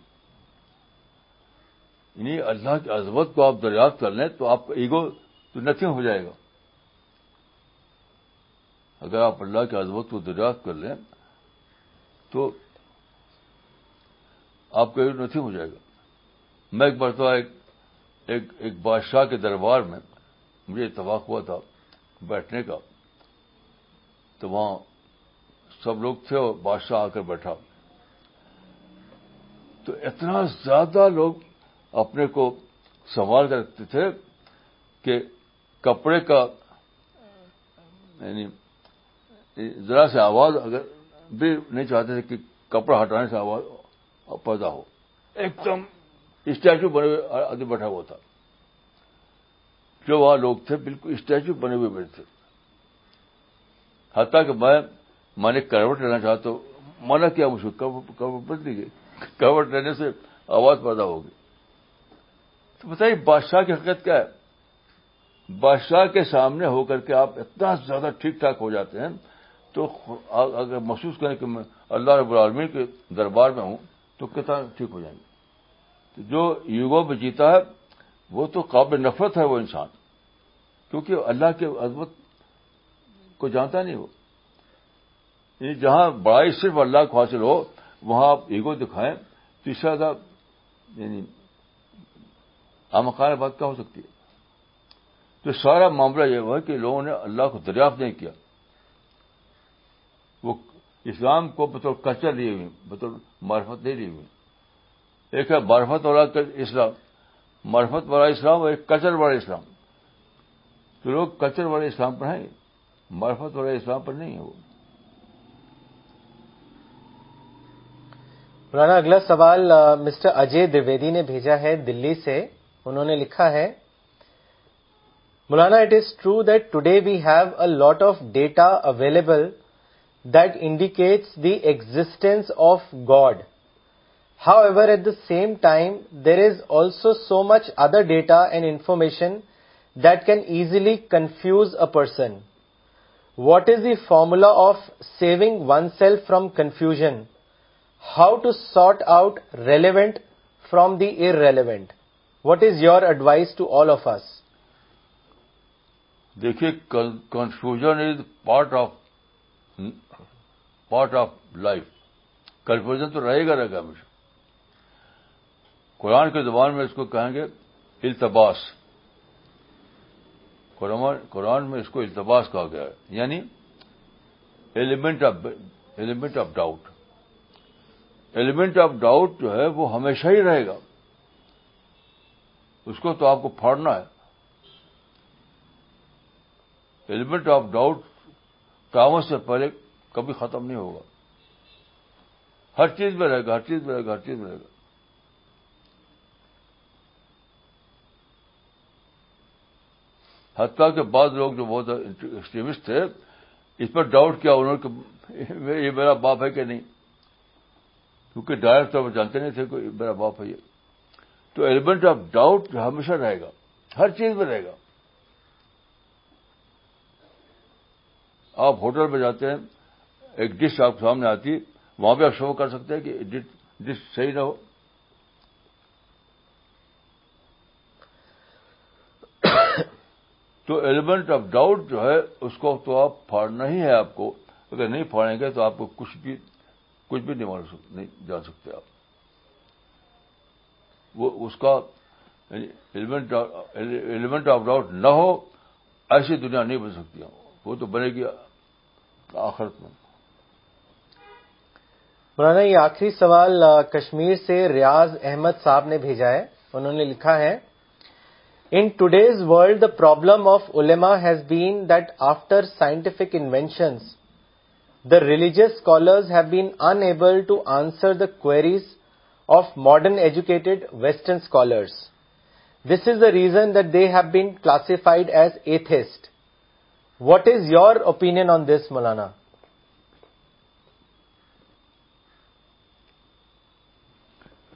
یعنی اللہ کی عظمت کو آپ دریافت کر لیں تو آپ کا ایگو تو نتھنگ ہو جائے گا اگر آپ اللہ کی عظمت کو دریافت کر لیں تو آپ کا ایگو نتھنگ ہو جائے گا میں ایک ایک ایک بادشاہ کے دربار میں مجھے اتفاق ہوا تھا بیٹھنے کا تو وہاں سب لوگ تھے اور بادشاہ آ کر بیٹھا تو اتنا زیادہ لوگ اپنے کو سنبھال کر رکھتے تھے کہ کپڑے کا یعنی ذرا سے آواز اگر بھی نہیں چاہتے تھے کہ کپڑا ہٹانے سے آواز پیدا ہو ایک دم اسٹیچو بنے ہوئے آدمی بیٹھا ہوا تھا جو وہاں لوگ تھے بالکل اسٹیچو بنے ہوئے بیٹھے تھے حتیٰ کہ میں میں نے کروٹ لینا چاہتا ہوں مانا کیا مجھے کروٹ کروٹ بچ گئی کروٹ لینے سے آواز پیدا ہوگی تو بتائیے بادشاہ کی حقیقت کیا ہے بادشاہ کے سامنے ہو کر کے آپ اتنا زیادہ ٹھیک ٹھاک ہو جاتے ہیں تو اگر محسوس کریں کہ میں اللہ رب العالمین کے دربار میں ہوں تو کتنا ٹھیک ہو جائیں گے جو یوگا میں جیتا ہے وہ تو قابل نفرت ہے وہ انسان کیونکہ اللہ کے عظمت کو جانتا نہیں وہ یعنی جہاں بڑائی صرف اللہ کو حاصل ہو وہاں آپ ایگو دکھائیں تو تیسرا یعنی آمکان بات کیا ہو سکتی ہے تو سارا معاملہ یہ ہوا کہ لوگوں نے اللہ کو دریافت نہیں کیا وہ اسلام کو بطور کلچر لیے ہوئے بطور معرفت نہیں لیے ہوئے ایک ہے معرفت والا اسلام معرفت والا اسلام اور ایک کلچر والا اسلام تو لوگ کلچر والے اسلام پر ہیں مرفت والے اسلام پر نہیں وہ مولانا اگلا سوال مسٹر اجے نے بھیجا ہے دلی سے انہوں نے لکھا ہے Maulana it is true that today we have a lot of data available that indicates the existence of God however at the same time there is also so much other data and information that can easily confuse a person what is the formula of saving oneself from confusion how to sort out relevant from the irrelevant what is your advice to all of us دیکھیے confusion is part of part of life confusion تو رہے گا رہے گا ہمیشہ قرآن کے زبان میں اس کو کہیں گے التباس قرآن میں اس کو التباس کہا گیا ہے یعنی element of element of doubt element of doubt جو ہے وہ ہمیشہ ہی رہے گا اس کو تو آپ کو پھاڑنا ہے ایلیمنٹ آف ڈاؤٹ کاموں سے پہلے کبھی ختم نہیں ہوگا ہر چیز میں رہے گا ہر چیز میں رہے گا ہر چیز میں رہے گا حتیٰ کہ بعض لوگ جو بہت ایکسٹریمسٹ تھے اس پر ڈاؤٹ کیا انہوں نے یہ میرا باپ ہے کہ نہیں کیونکہ ڈائریکٹ جانتے نہیں تھے کہ میرا باپ ہے یہ تو ایلیمنٹ آف ڈاؤٹ ہمیشہ رہے گا ہر چیز میں رہے گا آپ ہوٹل میں جاتے ہیں ایک ڈش آپ سامنے آتی وہاں بھی آپ شو کر سکتے ہیں کہ ڈش صحیح نہ ہو تو ایلیمنٹ آف ڈاؤٹ جو ہے اس کو تو آپ پھاڑنا ہی ہے آپ کو اگر نہیں پھاڑیں گے تو آپ کو کچھ بھی کچھ بھی نہیں جا سکتے آپ وہ اس کا ایلیمنٹ آف ڈاؤٹ نہ ہو ایسی دنیا نہیں بن سکتی وہ تو بنے گی آخرت میں مولانا یہ آخری سوال کشمیر سے ریاض احمد صاحب نے بھیجا ہے انہوں نے لکھا ہے In today's world, the problem of ulema has been that after scientific inventions, the religious scholars have been unable to answer the queries of modern educated Western scholars. This is the reason that they have been classified as atheist. What is your opinion on this, Maulana?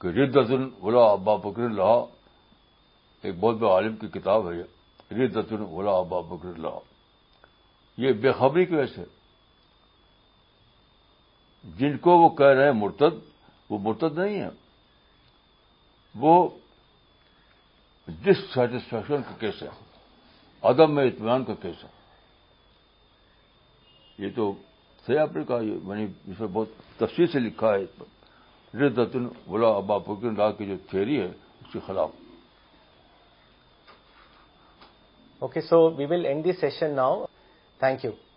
کہ رد ولا ابا بکر اللہ ایک بہت بڑے عالم کی کتاب ہے یہ رد ات الولا ابا بکر اللہ یہ بے خبری کی وجہ سے جن کو وہ کہہ رہے ہیں مرتد وہ مرتد نہیں ہے وہ ڈسٹسفیکشن کا کیس ہے عدم میں اطمینان کا کیس ہے یہ تو صحیح آپ نے کہا یہ میں نے اس میں بہت تفصیل سے لکھا ہے اس پر ولا ابا فکر لا کی جو تھیری ہے اس کے خلاف okay so we will end the session now thank you